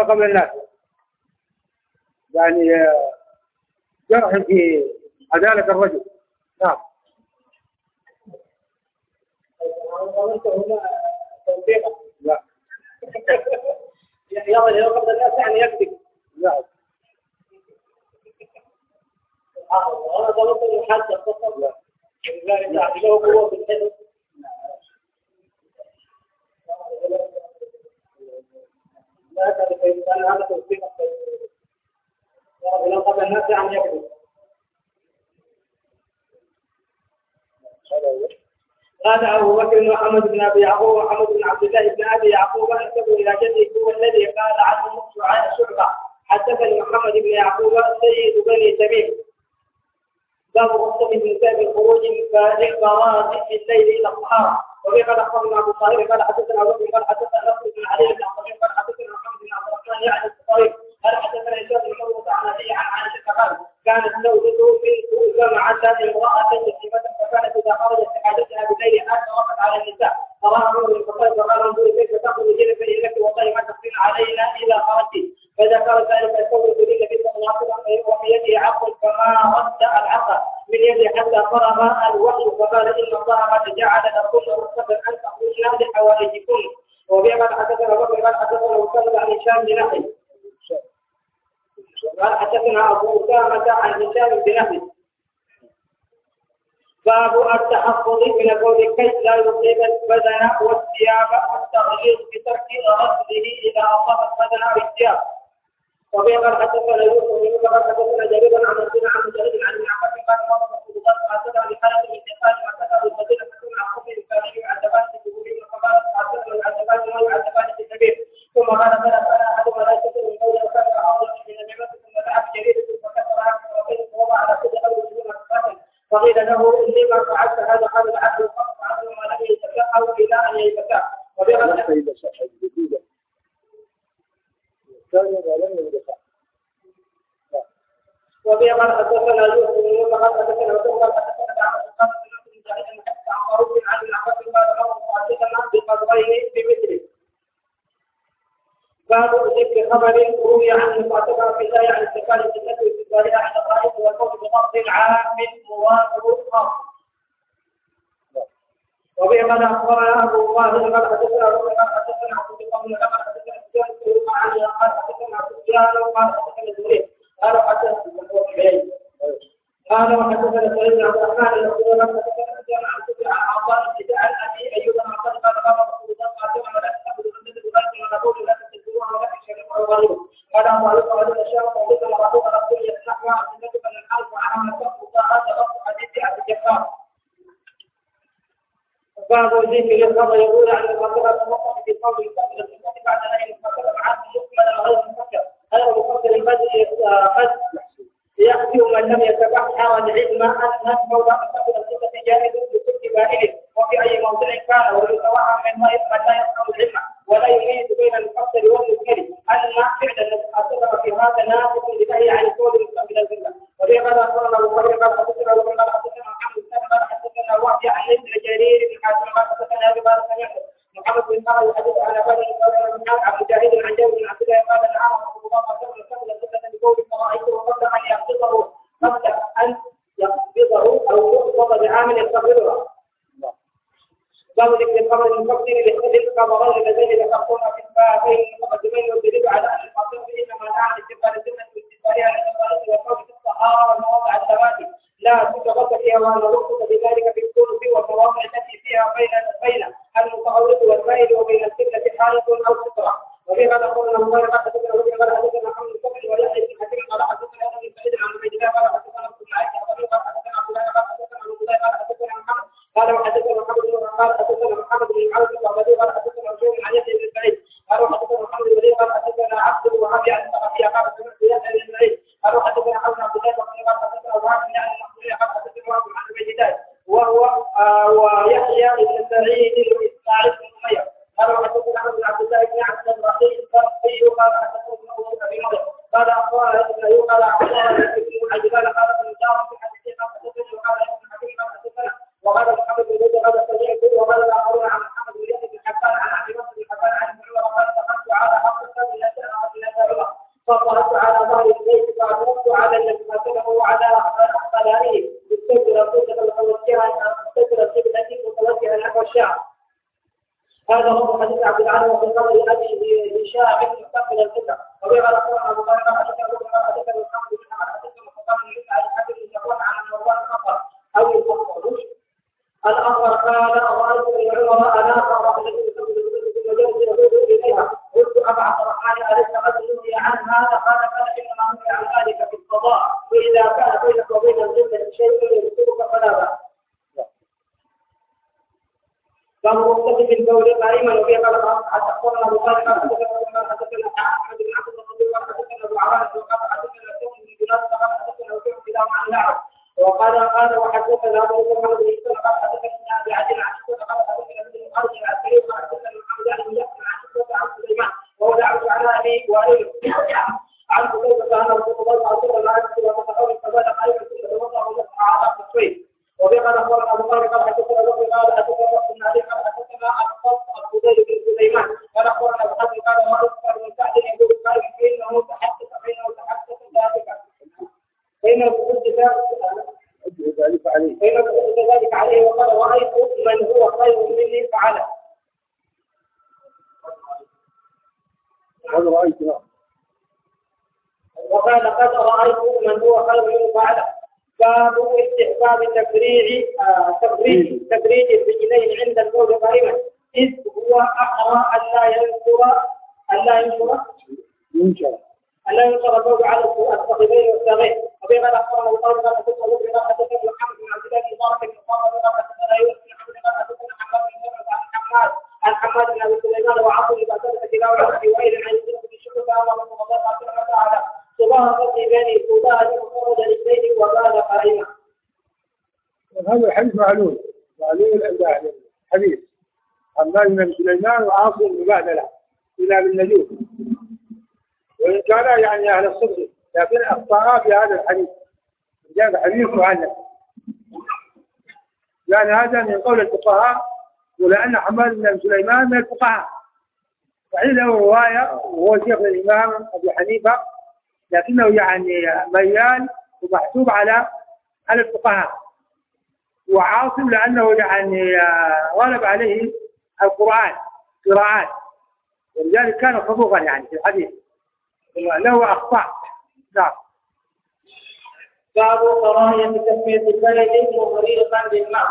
S2: قبل الناس.
S3: يعني آه، جرح في عدالة الرجل نعم لا
S2: يعني يرى الهلال قبل الناس يعني يكذب
S3: لا
S2: أنا ظننت انه حد اتصل لا يعني له قوه في الحدث لا كان هذا توفيق ولو قبل الناس يعني يكذب هذا أبو بكر وحمد بن أبي يعقوب وحمد بن عبد الله بن أبي يعقوب نسبه إلى جده هو الذي قال عنه شعبة. حدثني محمد بن يعقوب سيد بني تميم. باب رخصة النساء بالخروج للبراز في الليل إلى الطهارة وفي قال أخبرنا أبو طاهر قال حدثنا أبو بكر قال حدثنا نصر بن علي بن عبد قال حدثنا محمد بن عبد الرحمن يعني الطريق قال حدثنا هشام بن عروة عن عن عائشة قال كانت زوجته بنت جمعت امرأة يتيمة فكانت إذا خرجت في حاجتها بالليل أشرفت على النساء. فرأى عمر بن الخطاب وقال انظري كيف تخرجين فإنك والله ما تخفين علينا إذا خرجت فذكر ذلك الثوب النبي صلى الله عليه وسلم عقل فما رد العصا من يده حتى فرغ الوحي. فقال إن الله قد جعل لكم رخصه ان تخرجن لحوائجكم قال حدثنا بكر قال حدثنا مسلم عن هشام بن قال حدثنا أبو أسامة عن هشام بن نحي باب التحفظ من القول كي لا يصيب البدن والثياب والتغليظ بترك رده إذا أصاب البدن أو الثياب وفي قال حدثنا يوسف بن يوسف قال حدثنا جرير عن مسلم عن مجاهد عن ابن عباس قال قال رسول الله صلى الله عليه وسلم بحاله من انتقال ما كتب المدينة تكون عن حكم الكامل يعذبان في قبورهم فقال حدثنا يعذبان وما يعذبان في السبيل ثم قال فلا فلا احدهما لا يستطيع من قول وكان اعظم من النعمه ثم دعا بجرير فكسرها وبين وضع على كل أمر دون مقاتل فقيل له اني ما فعلت هذا قال العبد فقط عنه ما لم يتكأه إلى ان يتكأ وفي قال وفي قال حدثنا يوسف بن يوسف قال حدثنا يوسف قال حدثنا عن مجاهد عن معروف عن العباس قال له حدثنا بقدرين بمثله باب ذكر خبر روي عن مقاتلة في الآية عن استقبال الجنة واستقبالها عند الغائب والقول بقصد عام موافق وفي قال أخبرنا أبو طاهر قال حدثنا أبو قال حدثنا عبد الله بن قال حدثنا سفيان عن قال حدثنا سفيان قال حدثنا زهير قال حدثنا قال وحدثنا سعيد بن عبد الرحمن المسؤول عن حدثنا سفيان عن سفيان عن عطاء بن ابي ايوب عن قال قال قال رسول الله صلى الله عليه وسلم لا لا تتبعوها ولا تشركوا الغريب قال ابو علي قال الشام قال لما رسول رسول يسمع عن سنه من الحرب وعنها من تقوى هذا رفع حديث ابي جبار باب ذكر الخبر يقول عن المقدرة المطلق في قول الكافر الصفات بعد أن يفكر معه مكمل غير مفكر غير مفكر قد قد يأتي من لم يتبحر العلم أن مولى مقدر الصفة جائز بكل بائل وفي أي موضع كان ويتوهم من ما لا يفهم العلم ولا يميز بين المفكر والمنكر أن فعل الصفة في هذا ناقص لنهي عن قول مستقبل الجنة وفي قال أخبرنا بكر قال حدثنا أبو بكر قال حدثنا محمد بن قال حدثنا وحي عن ابن جرير بن حاتم قال حدثنا أبي قال سمعت محمد بن قال الحديث عن أبي قال عن مجاهد عن جابر بن عبد الله قال نعم رسول الله صلى الله عليه وسلم قبل بقول فرأيته قبل أن يقبضه قبل أن يقبضه أو يقبض بعامل يستقبضها باب ذكر الخبر المفسر لاختلاف ينشر أن لا ينشر القول على الصغيرين والساغين وبين أخبرنا الله قال حدثنا ابن قال حدثنا محمد بن عبد الله بن طارق بن طارق قال حدثنا يونس بن عبد قال حدثنا بن عن حماد عن حماد بن أبي سليمان وعاصم بن سلمة كلاهما عن عن سلمة بن شعبة أمر رسول الله صلى الله عليه وسلم على صباغة في بني سوداء فخرج رجليه وقال قائما
S1: هذا الحديث معلول معلول عند أهل الحديث حماد بن سليمان وعاصم مبادلة إلى بالنجوم وإن كان يعني أهل الصدق لكن أخطأ في هذا الحديث. جاء حديث معلم يعني هذا من قول الفقهاء ولأن حماد بن سليمان من الفقهاء. صحيح له رواية وهو شيخ الإمام أبو حنيفة لكنه يعني ميال ومحسوب على على الفقهاء. وعاصم لأنه يعني غلب عليه القرآن قراءات. ولذلك كان صدوقا يعني في الحديث. له أخطاء. نعم.
S2: باب كراهية تسمية البلد مغرقا بالماء.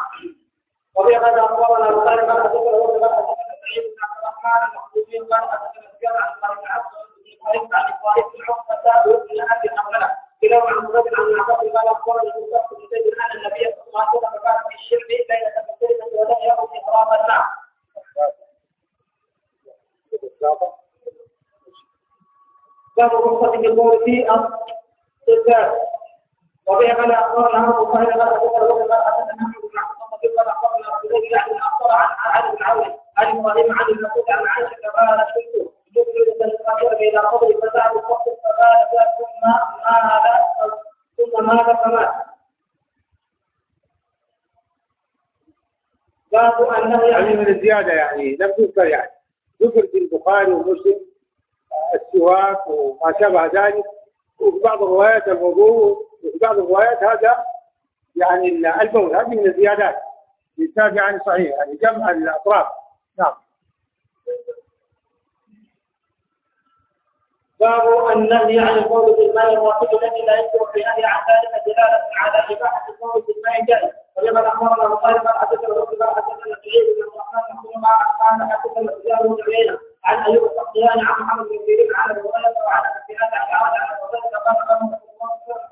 S2: وفي قد أخبرنا البخاري قال حدثنا بكر حدثنا سعيد بن عبد الرحمن المخزومي قال حدثنا سفيان عن خالد بن عبد بن عن إبراهيم بن عقبة وابن أبي حملة كلاهما عن مغرب عن معتقد قال أخبرنا موسى بن زيد أن النبي صلى الله عليه وسلم كان في الشرب ليلة مختلفة ولم يكن إحرام الماء باب رخصة القول في الصفات وفي قال اخبرنا ابو خالد قال حدثنا ابو قال حدثنا محمد بن عبد الله قال اخبرنا عبد الله بن اخبر عن علي بن عون عن إبراهيم عن المسعود عن عائشه قال كنت يخرج القاهره إلى قبر فزاد الصف فبال ثم مال ثم مال فمات باب انه
S1: يعني من الزيادة يعني لم تذكر يعني ذكر في البخاري ومسلم آه، السواك وما شابه ذلك. وفي بعض الروايات الوضوء وفي بعض الروايات هذا يعني البول هذه من الزيادات. الإسناد يعني صحيح يعني جمع الأطراف. نعم.
S2: باب النهي عن القول بالماء الواحد الذي لا يكون في نهي عن ذلك دلالة على إباحة القول بالماء جائز اخبرنا البخاري قال حدثنا رسول الله حدثنا سعيد بن الرحمن بن قال حدثنا سفيان بن عيينه عن ايوب الصختياني عن محمد بن سيرين عن ابي هريره وعن ابي هريره عن عن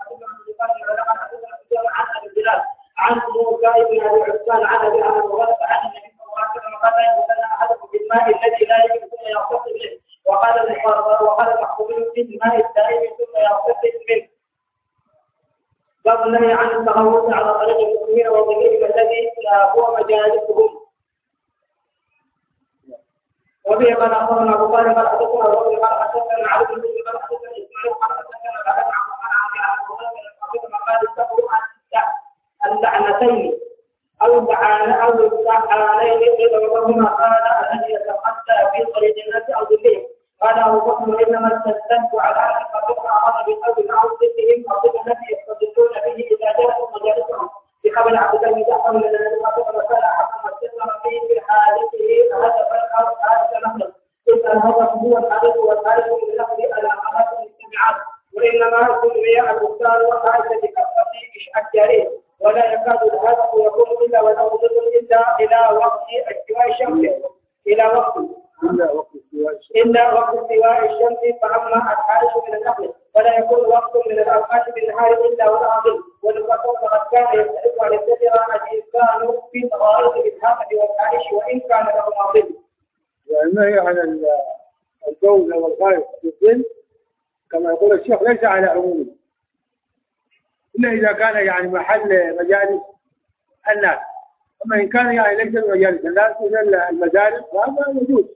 S2: ابي هريره قال قال سفيان عن ابي بلال عن موسى بن ابي عثمان عن ابي عن ابي هريره عن النبي صلى الله عليه وسلم قال لا يتكلم احدكم بالماء الذي لا يمكن ان يغتسل به وقال وقال المحكومين في الماء الدائم ثم يغتسل منه باب النهي عن التغوط على طريق المسلمين وظهورهم الذي هو مجالسهم وبه قال اخبرنا ابو طالب قال حدثنا الرجل قال حدثنا علي بن مسلم قال حدثنا اسماعيل قال حدثنا الحسن عن عن عن عن قال اتقوا اللعنتين أو اللعان أو اللعانين اذا وهما قال الذي يتقدى في طريق الناس أو ظلهم قال ابو بكر انما استدلت على ان قبلها أمر بقول أو ضدهم أو ضد عبد يعني محل مجالس الناس. أما إن كان يعني ليس مجالس الناس إلا المزارع فهذا موجود.